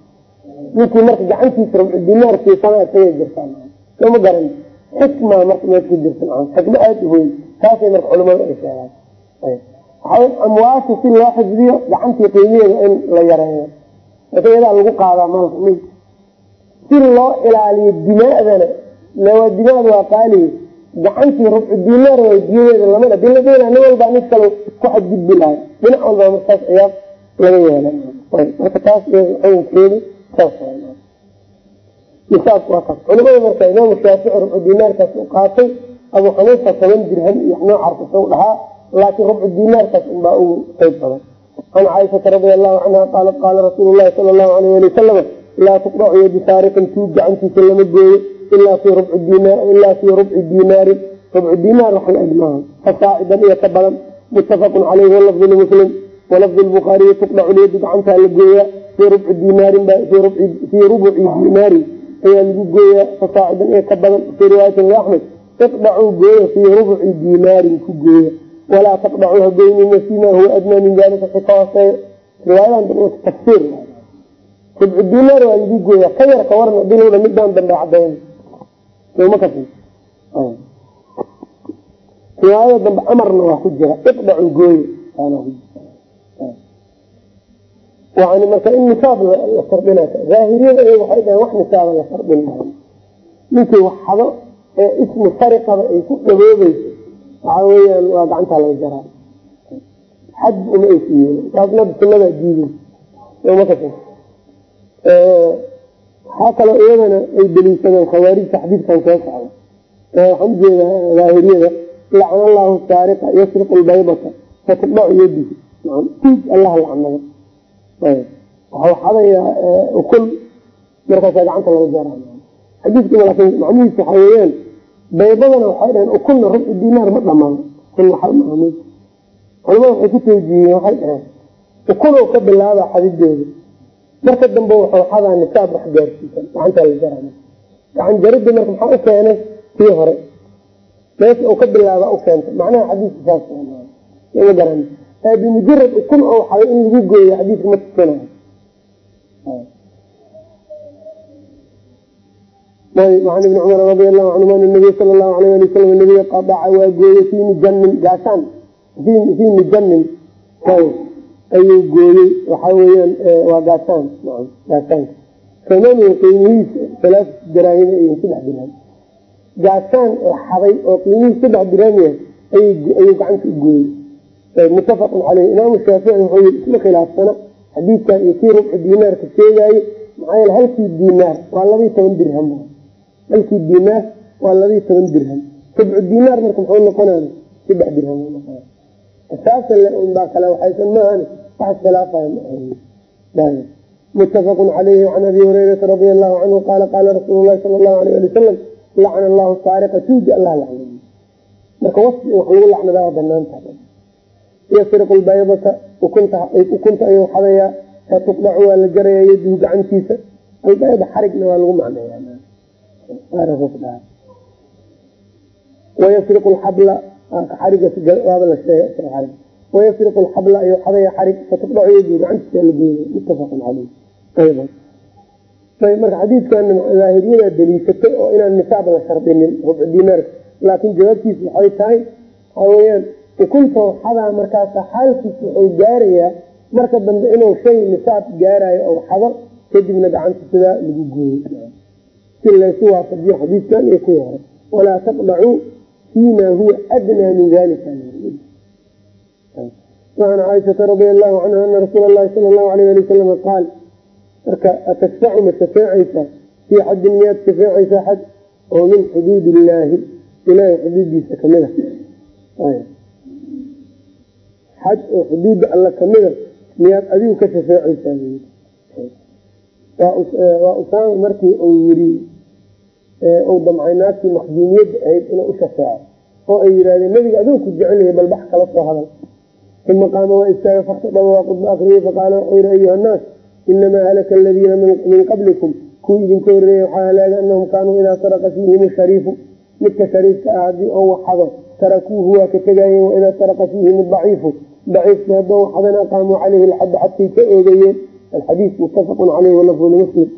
A: Ninkii marka gacantiisa rubcu dinaar siisana isagay jirtaa sooma garan xikma marka meed ku jirta xikmo aada u weyn taasay marka culamada ay sheegaan. Amwaasha si loo xifdiyo gacantii qiimiheeda in la yareeyo. Iyadaa lagu qaadaa malka si loo ilaaliyo dimaadana waa dimaada waa qaaliy gacantii rubcu dinaar way diyadeeda lamada diladena nin walbaa nin kale ku xadgudbi lahay dhinac walba markaas ayaa laga yeela marka taas xukunkeedu saas nisaabka waa kaas culimada marka imaamu shaafici rubcu dinaarkaas u qaatay abu xaniifa toban dirham iyo noocaas u dhahaa laakiin rubcu dinaarkaas unbaa ugu qayb badan. Can caaishata radia allahu canha qaalat qaala rasuulu lahi sala allahu alayh ali wasalam laa tuqdacu yadi saariqin tuug gacantiisa lama gooyo ilaa fii rubci dinaar ilaa fii rubci dinaarin rubcu dinaar wax la eg maaha fasaacidan iyo ka badan muttafaqun caleyhi walafdu limuslim walafdu lbukhaariyi tuqdacu lyadi gacantaa la gooyaa fii rubci dinaarin fii rubci dinaarin ayaa lagu gooyaa fasaacidan iyo ka badan fii riwaayatin liaxmed iqdacuu gooya fii rubci dinaarin ku gooya walaa taqdacu hagoynina fimaa huwa adnaa min dalika si ka hooseeyo riwaayadan dan tafsiir rubcu dinaar waa lagu gooya ka yar ka warna dilowda midaan dambe cadayn soma riwaayada dambe amarna waa ku jira iqdacu gooye yani marka in nisaab la fardina zaahiriyada iyaga waxay dhahen wax nisaaba la fardin maayo ninkii wax hado ee ismu sariqaba ay ku dhaboobayso waxa weeyaan waa gacantaa laga jaraa xad uma ay siiyeen taasna sunadaa diideysa waxaa kaloo iyadana ay daliishadeen khawaarijta xadiidkan soo socda. Waxaan u jeedaa daahiriyada lacana allahu saariqa yasriqu lbaydata fatudhacu yadihi. Allah lacnada waxau xadayaa ukul markaasaa gacanta laga jaara xadiidka laakiin macnihiisa waxaa weeyaan baydadana waxay dhaheen ukulna rubci dinaar ma dhamaado ukul waxa maamud culamada waxay ku tawjihiyeen waxay dhaheen ukuloo ka bilaaba xadideeda marka dambe wuxuu xadaa nisaab wax gaarsiisan gacantaa la jara gacan jaridda marka maxaa u keenay? Kii hore. Meesha uu ka bilaaba u keentay. Macnaha xadiiska saas ma garan bimujarad ukun oo xaday in lagu gooyo xadiiska ma tusinayo an ibni cumar radi allahu canhuma ana nabiya sala allahu alayh ali wasalam nabiga qadaca waa gooyey fii mijanin gaashaan fii mijanin ayuu gooyey waxaa weyaan waa gaashaan gaashaanka samanu qiimihiisa alaaa daraahim ay saddex dirham gaashaan oo xaday oo qiimihiisa saddex dirham ayuu gacanta u gooyey muttafaqun caleyh imaamu shaafici wuxuu yii isma khilaafsana xadiidkan iyo kii rubcu dinaarka sheegaaye maxaa halkii dinaar waa labiyi toban dirham halkii dinaar waa labiyi toban dirham. Sabcu dinaar marka muxuu noqonaya saddex dirham saasa le unbaa kale waxaysan maahan wax iskhilaafaya mutafaqu calayhi can abi hurayrata radia allahu canhu qaala qaala rasuulu lahi sala allahu alayh ali wasalam lacna allahu saariqa tuuga allah lacnay marka wasfi wax lagu lacnadaa banaantaha yasriqu lbaydata ukunta ayuu xadayaa fatuqdacu waa la jaraya yadihu gacantiisa. Albayda xarigna waa lagu macneeya wayasriqu lxabla xarigawaaba la ayuu xadaya xarig fatuqdacu yadihu gacantiisa la gooya muttafaqun caleyh marka xadiidkana daahiriyada daliishatay oo inaan nisaab la shardinin rubcu dinaarka laakiin jawaabtiisa waxay tahay waxaa weyaan ukunta xadaa markaasa xaalkiisa wuxuu gaarayaa marka dambe inuu shay nisaab gaarayo ou xado kadibna gacanta sidaa lagu gooyo si laysu waafajiyo xadiidkan iyo kuwii hore. Walaa taqdacuu fima huwa adnaa min dalika an caaishata radia allahu canha ana rasuula lahi sala allahu alayh ali wasalama qaal marka atashfacu ma shafeecaysaa fii xaddin miyaad shafeecaysaa xad? Oo min xuduud illaahi ilahay xuduudiisa ka mid a xaj oo xuduudda alla kamida miyaad adigu ka shafeecaysaa waa usaama markii uu yiri damcay naagtii maqduumiyadda ahayd inuu u shafeeco oo ay yidhahdeen nabiga adigu ku jecelyahay bal bax kala soo hadal uma qaama waa istaaga fakhtadaba waa qudba akriyey faqaala wuxuu yihi ayuha annaas inamaa halaka aladiina min qablikum kuwii idinka horreeyey waxaa halaaga anahum kaanuu idaa saraqa fiihim shariifu midka shariifka ah haddii ou waxado tarakuuhu waa ka tegaayeen waidaa saraqa fiihim daciifu daciifki haddou waxadana aqaamuu caleyhi lxadda xadkay ka oogayeen alxadiis muttafaqun caleyhi walafdu limuslim.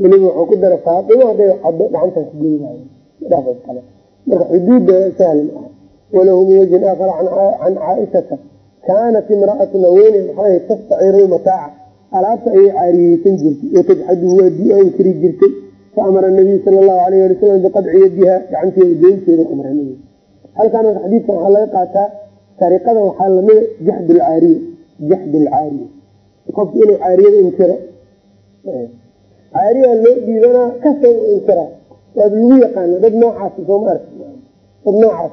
A: Weliba wuxuu ku dara faaimo haday xado gacantan ku geynaayo kale. Marka xuduudda sahli ma aha walahu min wajhin aakhara can caaishata kaanat imraatun haweeney waxay tastaciru lmataaca alaabta ayay caariyeysan jirtay watajxaduhu waa du-aan kari jirtay faamara nabiyu sala allahu alayh ali wasalam biqadci yadiha gacanteeda goynteeda amra marka xadiidkan waxaa laga qaataa sariqada waxaa lamida jaxd lcaariya jaxd lcaariya qofku inuu caariyada inkiro caariyaa loo dhiibanaa ka soo inkira. Waaba lagu yaqaana dad noocaas sooma ark dad noocaas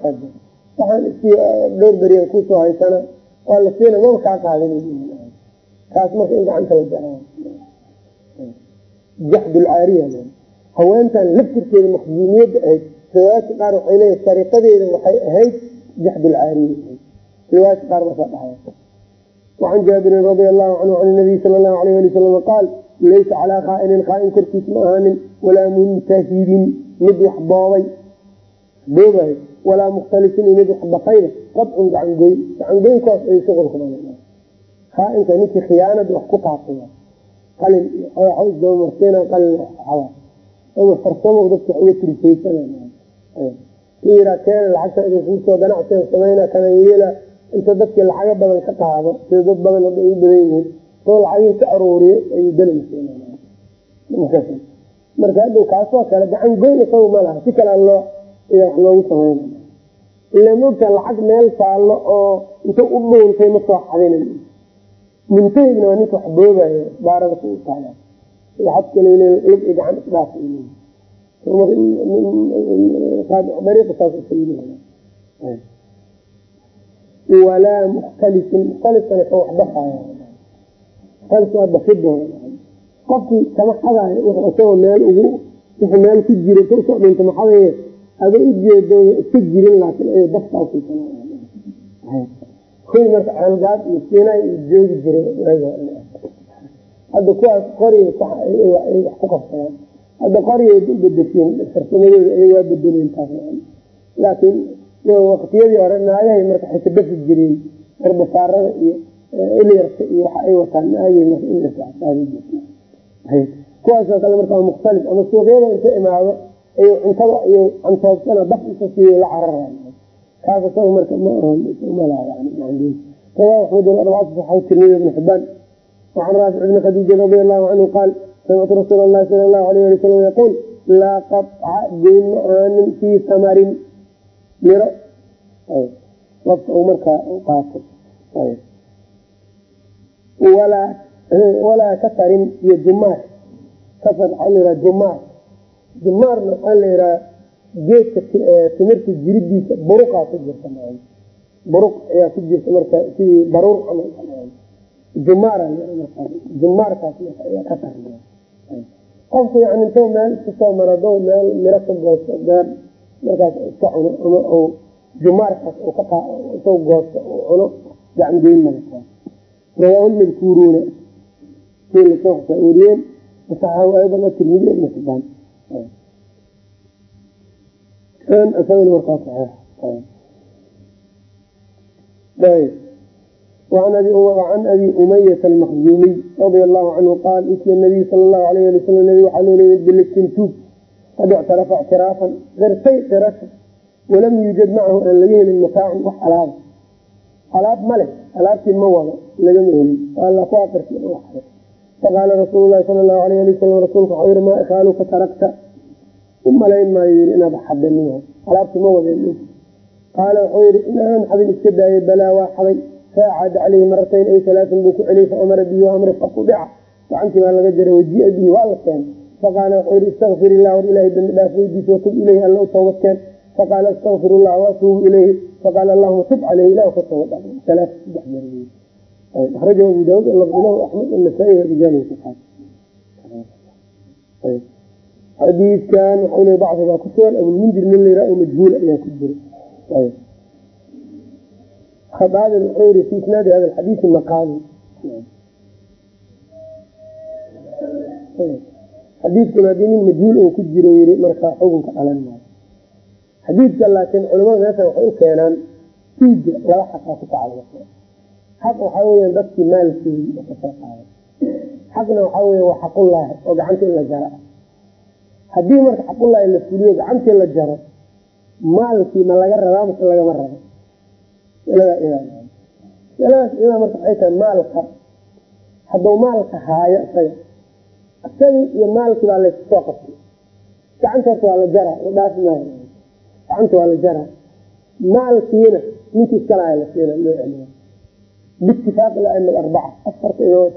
A: waxaan is dhowr beriyan ku soo haysana waa la siina maba kaa qaadan kaas marka in gacanta la jara jaxdulcaariya haweentan laftirkeeda maqduumiyadda ahayd riwaayadka qaar waxay leeyahay sariqadeeda waxay ahayd jaxdulcaariya riwaayadka qaar basaa dhahay wacan jaabirin radia allahu canhu can nabiy sala allahu alayh ali wasalam qaal laysa calaa khaa'inin khaa'in korkiis ma ahaanin walaa muntahibin mid wax boobay. Boobay walaa mukhtalifin mid wax dafayna qadcun gacangoyn gacangoynkaas ay shuqulkuma khaainka ninkii khiyaanada wax ku qaatay qalin isdabamarsiina qalin ama farsamo dadka uga tirisaysan kiiraa keena lacagta idinkuusoo ganacsiga samayna kana yeela inta dadkii lacaga badan ka qaado sida dad badan hadda ay badan yihiin soo lacagihii ka aruuriyo ayuu dalmasiin marka hadhow kaasoo kale gacan goyn isagu ma laha si kale loo wax loogu samayna ila moogta lacag meel taallo oo inta u dhuuntay ma soo xadinin muntahibna waa ninka wax baarada ku taala ad kale lug i gacan isdhaaf dariiqa saas walaa mukhtalifin mukhtalifkana ka wax dafaayo mukhtalifka waa dafidooda qofkii kama xadaayo w isagoo meel ugu wixii meel ku jira inta u soo dhinta maxadaye ada ujeedooda iska jirin laakiin ay dafkaasi kuwii marka ceelgaad iyo siinay iyo joogi jiray hadda kuwaas qoriy ay wax ku qabsadaan hadda qoryay bedeshiin farsamadooda ay waa bedeleen taas laakiin waktiyadii hore naagahay marka dafi jireen garbasaarada iyo ilyarka iyo waxa ay wataan naagay marka ilyarka kuwaasoo kale marka mukhtalif ama suuqyada inta imaado ay cuntada iyo cantoobsana daf inta siiyo la carara kaas isaga marka ma malaha rawa axmed arbacatu saxaw tirmidi ibn xibaan wacan raafic ibni khadiija radi allahu canhu qaal samictu rasuul allahi sala allahu alayh ali wasalam yaquul laa qaطca geyn ma aanin fii samarin miro? Wafka uu markaa qaato. Walaa kasarin iyo jumaar kasar waxaa la yhaha jumaar jumaarna waxaa la yidhaha geedka timirta jiridiisa buruqaa ku jirta buruq ayaa ku jirta marka sidii baruur camal jumaar jumaarkaas ka tariya qofku yani intuu meel iska soo maro dou meel miro ka goosto beer markaas iska cuno ama u jumaarkaas intuu goosto u cuno gacangeyn mala rawaahulmadkuuruuna si lasoo xusaa wariyeen wasaxahu aydan atirmidi ibn xibaan kan isagana markaa saxiix وعn abi umayة الmkزumiy radي الlahu canhu qaal utiya nabiy sal الlahu alayh ali wslam nabig waxaa loo leeyay biltintuub ad ictarafa ictiraafan gartay qirasha walam yuujad macahu aan laga helin mataacun wax alaaba alaab ma leh alaabtii ma wado lagama helin alla ku aqirta faqaala rasuul lahi sal lahu alayh ali wasalam rasuulka waxau yihi maa ikaaluka taragta u malayn maayo yii inaad xadani alaabtii ma wadeen qaala wuxuu yihi inaan xadin iska daayay balaa waa xaday faacada caleyhi maratayn ay alaasan buu ku celiyay faamara bihi amri faqudica gacantii baa laga jara wajia bihi waa la keena faqaala wuxuu yihi istakfir illah war ilahay dambi dhaaf weydiis watub ileyhi alla u toobad keen faqaala astakfir llah waatuubu ileyhi faqaala allahuma tub caleyhi ilah ka toobad akrajahu abu daud lafdilahu axmed anasai rijaal xadiidkan waxau le baa ku sugan abulmundir nin la yiraha majhuul ayaa ku jira khadaabin wuxuu yihi fi isnaadi hada xadiisi maqaali xadiidkuna haddii nin majhuul oo ku jiro yiri markaa xukunka dhalan maayo xadiidka laakiin culamada meesha waxay u keenaan tuuga laba xaqaa ku tacalluqa xaq waxaa weya dadkii maalkoodi oo ka soo qaaday xaqna waxaa wey waa xaqullaahi oo gacanta la jaro. Ah haddii marka xaqullaahi la fuliyo gacantii la jaro maalkii ma laga rabaa mase lagama rabo masaladaas iyadaa marka waxay tahay maalka hadduu maalka haayo isaga isagii iyo maalkii baa laysku soo qabtay. Gacanta horta waa la jara la dhaafi maayo gacanta waa la jara maalkiina ninkii iskalaha la siina loo celiya biitifaaqi aima arbaca afarta imaam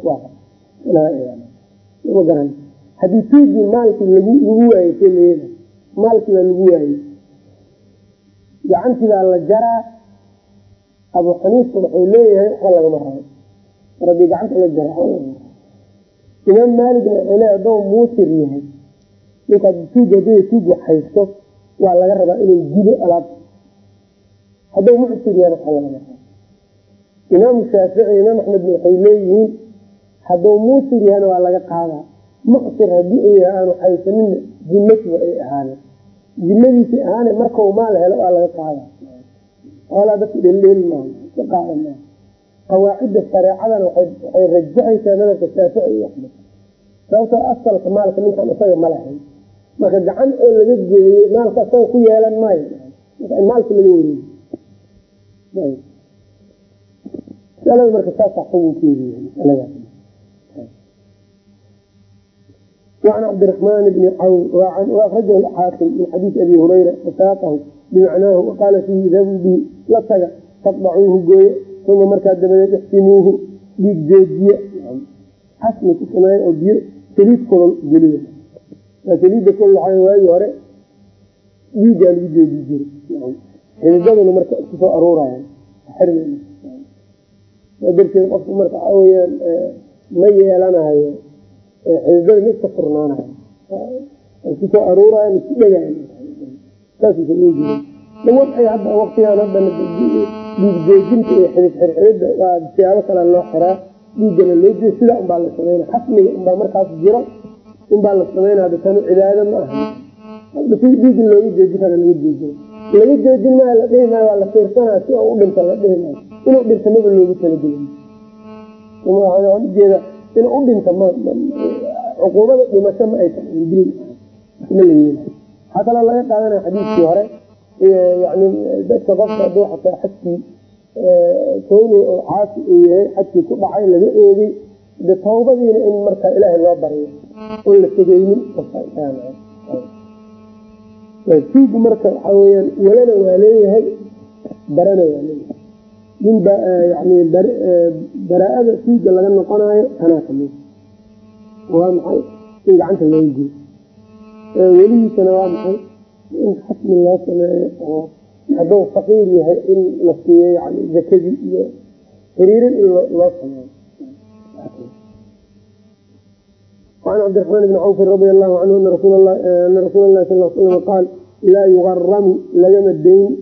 A: garan. Haddii tuugii maalkii lagu waayey layeela maalkii baa lagu waayey gacantii baa la jaraa. Abu xaniifa wuxuu leeyahay waxba lagama rabo. Mar haddii gacanta la jara waxba lagama rabo imaam maaligna wuxuu leeyahay hadduu muusir yahay. Ninka tuug haddii tuug wax haysto waa laga rabaa inuu gudo alaabta hadduu mucsir yahay waxba lagama rabo imaamu shaafici imaam axmedna waxay leeyihiin hadduu muusir yahana waa laga qaadaa. Mucsir haddii uu yahay aanu haysanina zimatiba ay ahaane zimadiisii ahaane markau maal helo waa laga qaadaa. Xoolaa dadka dheldheel maaha iska qaada maaha qawaacidda shareecadana waxay rajaxaysaa madabka shaafici iyo axmed sababtoo asalka maalka ninkan isaga ma lahayn marka gacan oo laga geeyo maalka isaga ku yeelan maayo marka maalka laga wareeyo masalada marka saasaa xukunkeedu yahay masaladaas وعn cبدرحمن بن cwn وأkرaجh الxاakم min xadيiث أbي هريرة فsاaqh بmacnaahu وqاala فيhi idhabuu bihi la taga faqdacuuhu gooye uma markaa dabadeed ixsimuuhu dhiig joojiye xasmi ku sameeya oo biyo saliid kulol geliya saliidda kulol waxaa waagii hore dhiiggaa lagu jooji jiray. Xididaduna marka isku soo aruuraya darteed qofku marka waxaa weyaan ma yeelanayo xididada ma iska furnaanayo. Isku soo aruurayan isku dhegaayan saasuusa loo jira dawadxay hadda dhiig joojinta iyo xidid xirxirida waa siyaabo kale loo xiraa. Dhiiggana loo jeeyo sidaa unbaa la sameyna xasmiga unbaa markaas jiro unbaa la sameynaa datanu cibaado ma aha. Si dhiigga looga jooji kara laga joojina laga joojin maayo la dhihi maayo waa la fiirsanaa si u dhinta la dhihi maayo. Inuu dhinta maba loogu talagelin ujeeda inuu u dhinta ma cuquubada dhimasho ma ay dil ma la yeela waxaa kaloo laga qaadanaya xadiiskii hore dadka qofka haduu xataa xadkii kowni oo caasi uu yahay xadkii ku dhacay laga eegay de tawbadiina in markaa ilaahay loo baryo oon la tegeynin tuugu marka waxaa weyaan walana waa leeyahay barana waa leeyahay nin ba yani baraa-ada tuuga laga noqonayo tanaa ka mid waa maxay in gacanta loo guyo welihiisana waa maxay in xasmi loo sameeyo oo hadduu faqiir yahay in la siiyo yani zakadii iyo xiriirin in loo sameeyo. وcan cabdiraxmaan bni cawfin radia allahu canhu ana rasuula lahi sal slam qaal laa yugaramu lagama dayn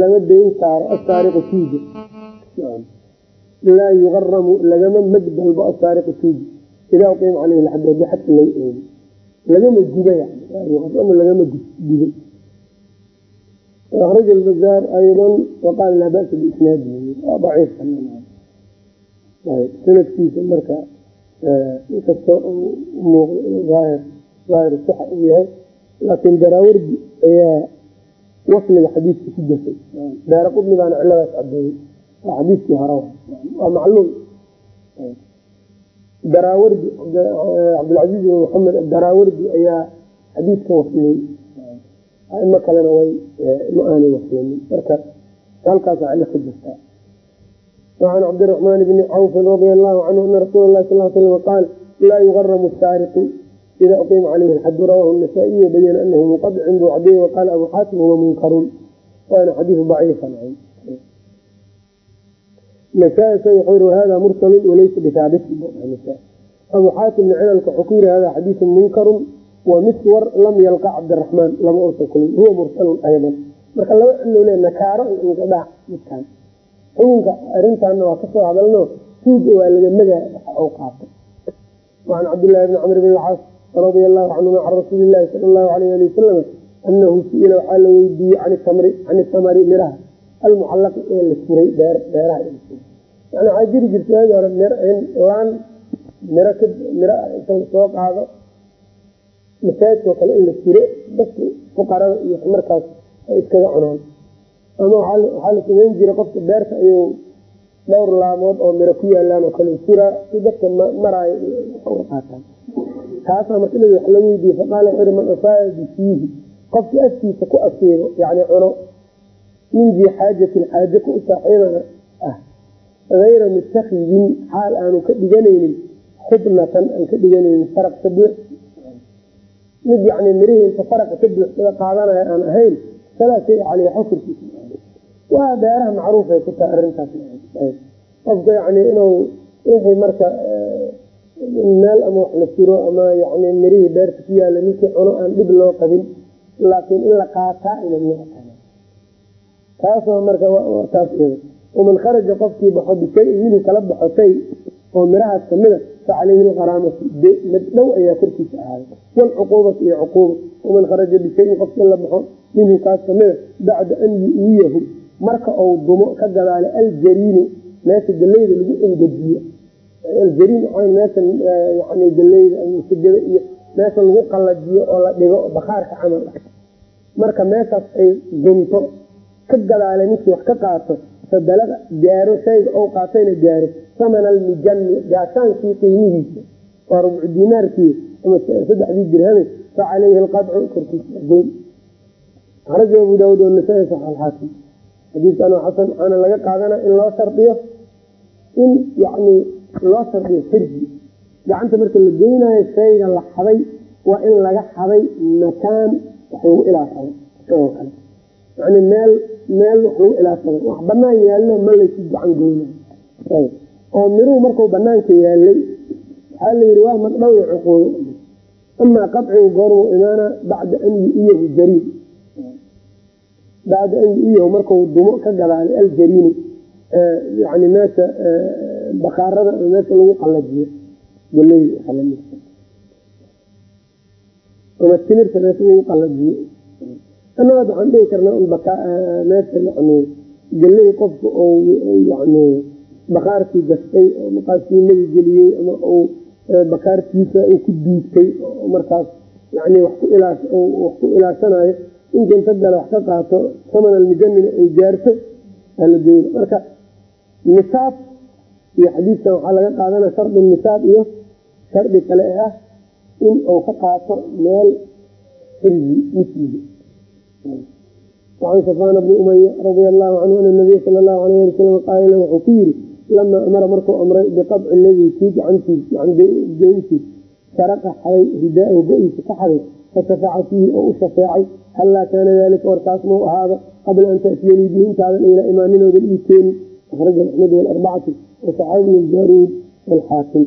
A: lama dayn saaro asaariqu tuuga laa yugaramu lagama dalbo asaariqu tuuga idaa uqiima caleyhi lxad haddii laga eego lagama yugaramu lagama guba akraj bazaar ayضa waqaala laa ba'sa biisnaadihi daciif sanadkiisa marka inkastoo muuqdo aahir saxa uu yahay laakiin daraawardi ayaa wasliga xadiiska ku jasay daara qudni baana ciladaas cadeeyey. Xadiiskii hore. Waa macluum daraawardi cabdilcaziiz bin maxamed adaraawardi ayaa xadiiska wasliyey aimo kalena way ma aanay waslinin marka halkaasa cilo ka jirtaa wacan cabdiraxmaan bni cawfin radia allahu canhu ana rasuula lahi sal slam qaal laa yugaramu saariqu ida uqiima caleyhi alxadu rawahu nasaa-iy anahu munqadicin buu cadeeye waqaala abu xaatim huwa munkarun. Waana xadiisu daciifan wahada mursalun walaysa bitaabitin abu xaatimna cilalka wuxuu ku yiri hada xadiisun munkarun wa miswar lam yalqa cabdiraxmaan lama ursa kulin huwa mursalun aydan marka laba cilo le nakaaro inqidaac midkaan xukunka arintaana waa ka soo hadalno tuuga waa laga magaa waxa u qaatay wacan cabdillahi bni camr bn lcaas radia allahu canhuma can rasuuli lahi sala allahu alayh ali wasalam anahu su'ila waxaa la weydiiyey can itamari miraha almucallaqi ee la suray beeraha yani waxaa jiri jirta waagi hore laan miro miro inta la soo qaado masaajidkoo kale in la suro dadka fuqarada iyo markaas ay iskaga cunaan ama waxaa la samayn jiray qofka beerta ayuu dhowr laamood oo miro ku yaalaan oo kale suraa si dadka maraayo uga qaataan. Taasaa marka nabig wax la weydiiyey faqaala wuxuu yihi man afaada fiihi qofkii afkiisa ku asiibo yacni cuno min dii xaajatin xaaje ku saaxiibana ah hayra mutakidin xaal aanu ka dhiganaynin xubnatan aan ka dhiganaynin faraq ka buux mid yani mirihii inta faraqa ka buuxsada qaadanaya aan ahayn falaa shay caleyh waa beeraha macruufay ku tahay arintaas qofka yani inuu wixii marka meel ama wax la suro ama yani mirihii beerta ku yaalla ninkii cuno aan dhib loo qabin laakiin in la qaataa ina taasoo marka taas iyada waman kharaja qofkii baxo bishayin minhu kala baxo shay oo mirahaas kamida fa caleyhi lqaraamatu maddhow ayaa korkiisa ahaaday waalcuquubatu iyo cuquuba waman kharaja bishayin qofkii la baxo minhu kaas kamida bacda an yuwiyahu marka uu dumo ka gadaale aljariinu meesha galeyda lagu engejiyo masagada iyo meesha lagu qalajiyo oo la dhigo bakhaarka camal marka meeshaas ay dunto ka gadaale ninkii wax ka qaato fabalaga gaaro shayga ou qaatayna gaaro samana almijani gaashaankii qiimihiisa waa rubcu dinaarkii ama saddexdii dirhame fa caleyhi alqadcu korkiisa goyn. Akraja abu daawud wanasaa-i saxalxaakim xadiidkan waa xasan waxaana laga qaadana in loo shardiyo in yani loo shardiyo xirji. Gacanta marka la goynaayo shayga la xaday waa in laga xaday makaan wax lagu ilaashado yani meel meel wax lagu ilaashado wax banaan yaallo ma laysu gacan goyna oo miruhu markuu banaanka yaalay waxaa la yidhi waa magdhow iyo cuquubo amaa qadcigu goormuu imaana bacda an yuiyahu jariin. Bacda an yuiyahu marku dumo ka gadaalay aljariinu yani meesha bakaarada meesha lagu qalajiyo. Galey ama timirta meesha lagu qalajiyo anagaad waxaan dhihi karnaa meesha yani galey qofka yani bakaarkii gastay oo maqaasiimadii geliyey ama uu bakaarkiisa uu ku duugtay markaas yani wax ku ilaashanayo. Inka inta gala wax ka qaato saman almujanina ay gaarto ala geyna marka nisaab iyo xadiidkan waxaa laga qaadana shardu nisaab iyo shardi kale ee ah in uu ka qaato meel xirzi mislihi wacan safaan bni umaya radia allahu canhu ana nabiya sala allahu alayh ali wasalam qaala wuxuu ku yiri lamaa amara markuu amray biqabci ladii kii gacantiis saraqa xaday ridaahu go-iisa ka xaday fashafaca fiihi oo u shafeecay hallaa kaana dalika warkaas mau ahaado qabla an ta'tiyanii bihi intaadan ila imaaninoodan ii keenin akhraja axmed walarbacati wasaxaabi bn jaruud walxaakim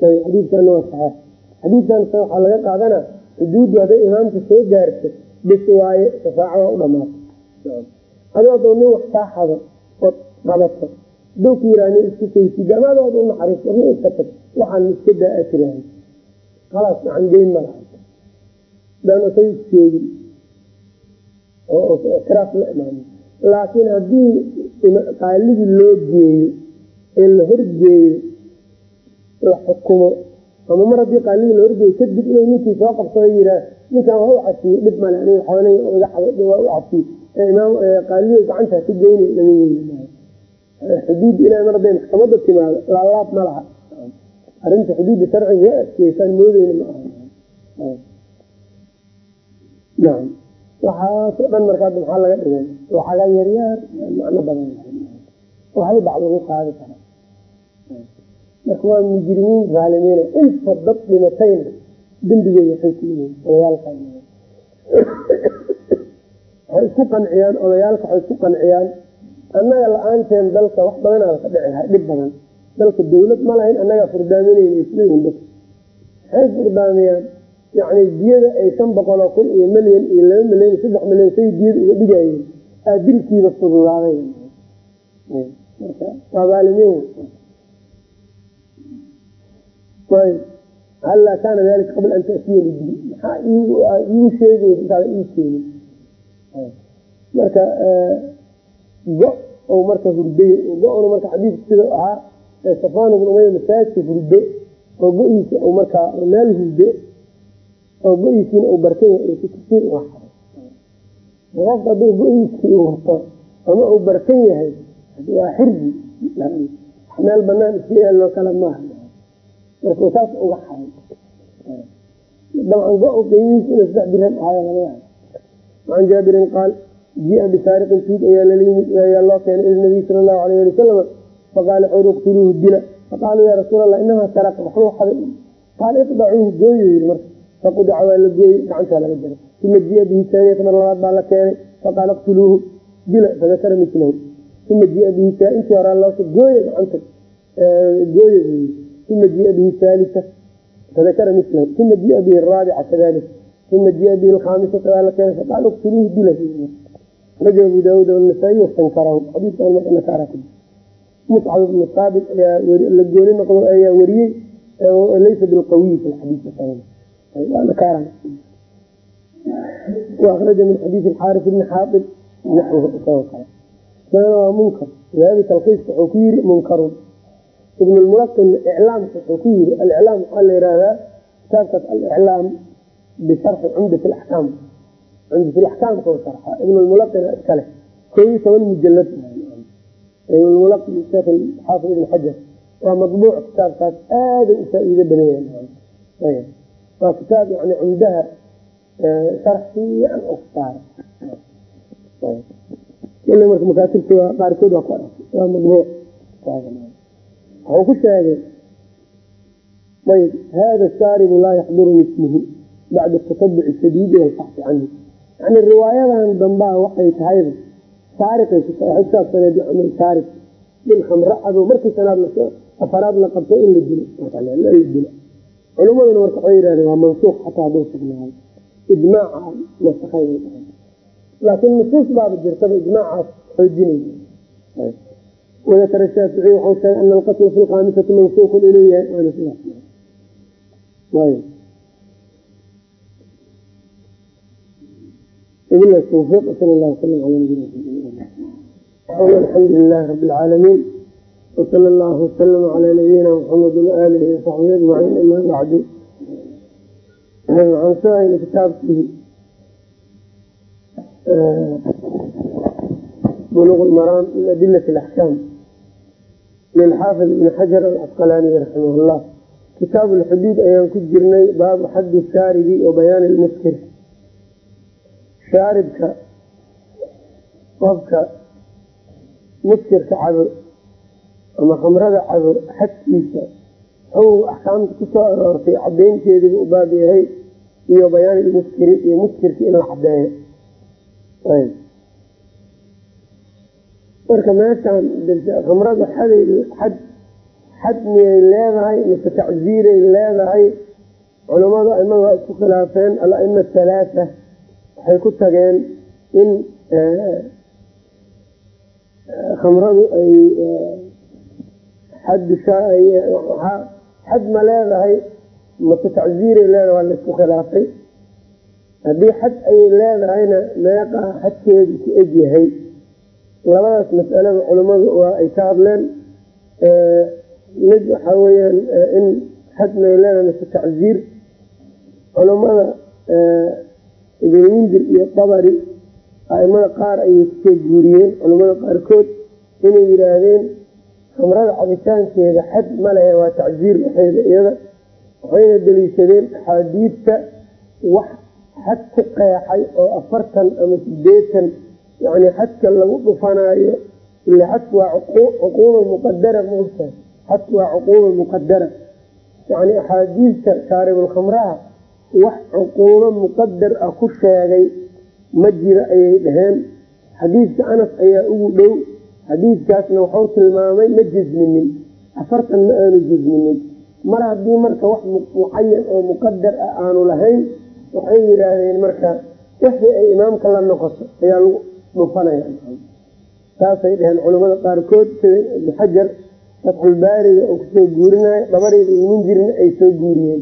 A: xadiidkana waa saxeex xadiidkan waxaa laga qaadana xuduuddu hadday imaamka bes waaye shafaaca waa u dhamaatay adoo adoo nin wax kaa xado ood qabato aduu ku yiraa nin isku kaysid u naxariisto nin iska tag waxaan iska daa aa tirahay. Khalaas gacan geyn ma laha. Daan isaga isjeegin oo ictiraaf la imaamo laakiin haddii qaaligii loo geeyo ee la horgeeyo la xukumo ama mar haddii qaaligii la horgeeyo kadib inay ninkii soo qabsado yiraa ninkaan waa u cafiyey dhib male aniga xoolay iga xaday waa u cafiyey imaam qaaliga gacantaa ka geynay lama yeeli xuduud ilahay mar hadday maxkamada timaado laalaab ma laha. Arrinta xuduudda sharciga adkeysaan moodeyna ma aha. Nacam waxaasoo dhan marka hadda maxaa laga dhigay. Lacaga yaryaar macno badan. Hal bac lagu qaadi kara marka waa mujrimiin zaalimiina inta dad dhimatayna dembigooda waxay ku yihiin odayaalka waxay isku qanciyaan odayaalka waxay isku qanciyaan. Annaga la'aanteen dalka wax badanaa ka dhici lahay dhib badan. Dalka dawlad ma lahayn annagaa furdaaminayna isleeyihin dadka maxay furdaamiyaan yani diyada ay shan boqoloo kun iyo milyan iyo laba milyan iyo saddex milyan say diyada uga dhigayeen aa dilkiiba fududaaday waa aalimiin hallaa kaana dalika qabla an tatiyani bi maxaa igu sheegay intaada ii keenin marka go ou marka hurday go-na marka xadiidku sida ahaa safaan bn umaya masaajka hurdo oo go-iisa u markaa meel hurdo oo go-iisiina barkan yahay si kasiir uga xaday qofka hadduu go-iisii wato ama uu barkan yahay waa xirdi meel banaan isla yaalloo kale maaha markuu saas uga xaday dabcan go- qiimihiisa ina saddex dirham jaabirin qaal jia bisaariqin tuug ayaa lala yimid ayaa loo keenay ila nabiy sala allahu alayh ali wasalama faqaala xuru iqtuluuhu dila. Faqaaluu yaa rasuul allah inamaa saraqa waxbuu xaday qaal iqdacuuhu gooyo yiri marka. Faqudica waa la gooyey gacantaa laga jaray. Uma jia bihi taaniyata mar labaad baa la keenay. Faqaala iqtuluuhu dila fadakara milahu uma jia bihi intii horaa loosha gooye gacanta yiri uma jia bihi haalisa fadakara milahu uma jia bihi raabica kadalik uma jia bihi alkhaamisata waa la keenay faqaala iqtuluuhu dila raja abu daawuud wanasaa-iy wastankarahu ku muscab ibnu saabit ayaa la gooni noqdo ayaa wariyey laysa bilqawiy fi wakraja min xadiisi xaaris bni xaaib naxwhu isagoo kale isagana waa munkar dahabi talkiiska wuxuu ku yiri munkarun ibn lmulaqin iclaamka wuxuu ku yiri aliclaam waxaa la yihahdaa kitaabkaas aliclaam bisharxi cumdat axkaam cumdat axkaamka sharxa. Ibn lmulaqina iskale koo iyo toban mujalad ibnmulaqin sheekh xaafid ibn xajar waa mabuuc kitaabkaas aada u faa-iido badan yahay. Waa kitaab yani cumdaha sharx fiican oo saara marka makaatibta waa qaarkood waa ku waa mabuuc wuxuu ku sheegay ayb hada shaaribu laa yaxduruni ismuhu bacda tatabuci shadiidi walfaxsi canhu. Yani riwaayadan dambaa waxay tahayba saariqay kusaabsaneed yani saariq. Nin khamre cado markii sanaad afaraad la qabto in la dilo. Culumaduna marka waxay yihahdeen waa mansuuq xataa hadduu sugnaayo ijmaaca tahay laakiin nusuus baaba jirtaba ijmaacaas xoojinaysa waakr shaafici waxau sheegay ana alqatla fi lkhaamisati mansuuku inuu yahay alxamdu lilahi rabi lcaalamiin wsal llahu waslama cala nabiyina muxamedi waalihi wasaxbihi ajmaciin ama bacdu waxaan soo hayna kitaabkii buluq lmaraan min adilat axkaam lilxaafid ibn xajar alcasqalaani raximahullah kitaab lxuduud ayaan ku jirnay baabu xaddi shaaribi wa bayaan lmuskir shaaribka qofka muskirka cabo ama khamrada cabo xadkiisa xuu axkaamta ku soo aroortay cadeynteediibu u baab yahay iyo bayaan lmuskiri iyo muskirka in la cadeeyo marka meeshaan khamrada xad xad miyay leedahay mise tacziiray leedahay culamadu aimada waa isku khilaafeen alaima halaata waxay ku tageen in khamradu ay xad xad ma leedahay mase tacziiray leedahay waa la isku khilaafay. Haddii xad ayay leedahayna meeqa xadkeedu ku egyahay labadaas mas'alada culammadu waa ay ka hadleen. Mid waxaa weyaan in xad may leedahay mase tacziir culammada ibnmundir iyo dabari aimada qaar ayay ku soo guuriyeen culamada qaarkood inay yidhaahdeen khamrada cabitaankeeda xad ma lehe waa tacziir waxeeda iyada waxayna deliishadeen axaadiidta wax xad ku qeexay oo afartan ama sideetan yani xadka lagu dhufanaayo ila xadku waa cuquuba muqadara maogta xadku waa cuquuba muqadara yani axaadiidta shaaribulkhamraha wax cuquubo muqadar ah ku sheegay ma jiro ayay dhaheen xadiidka anas ayaa ugu dhow xadiidkaasna waxuu tilmaamay ma jazminin afartan ma aanu jazminin mar haddii marka wax mucayan oo muqadar ah aanu lahayn waxay yidhaahdeen marka wixii ay imaamka la noqoto ayaa lagu dhufanaya saasay dhaheen culamada qaarkood sida ibnu xajar fatxulbaariga oo ku soo guurinayo dabariida ilmunjirna ay soo guuriyeen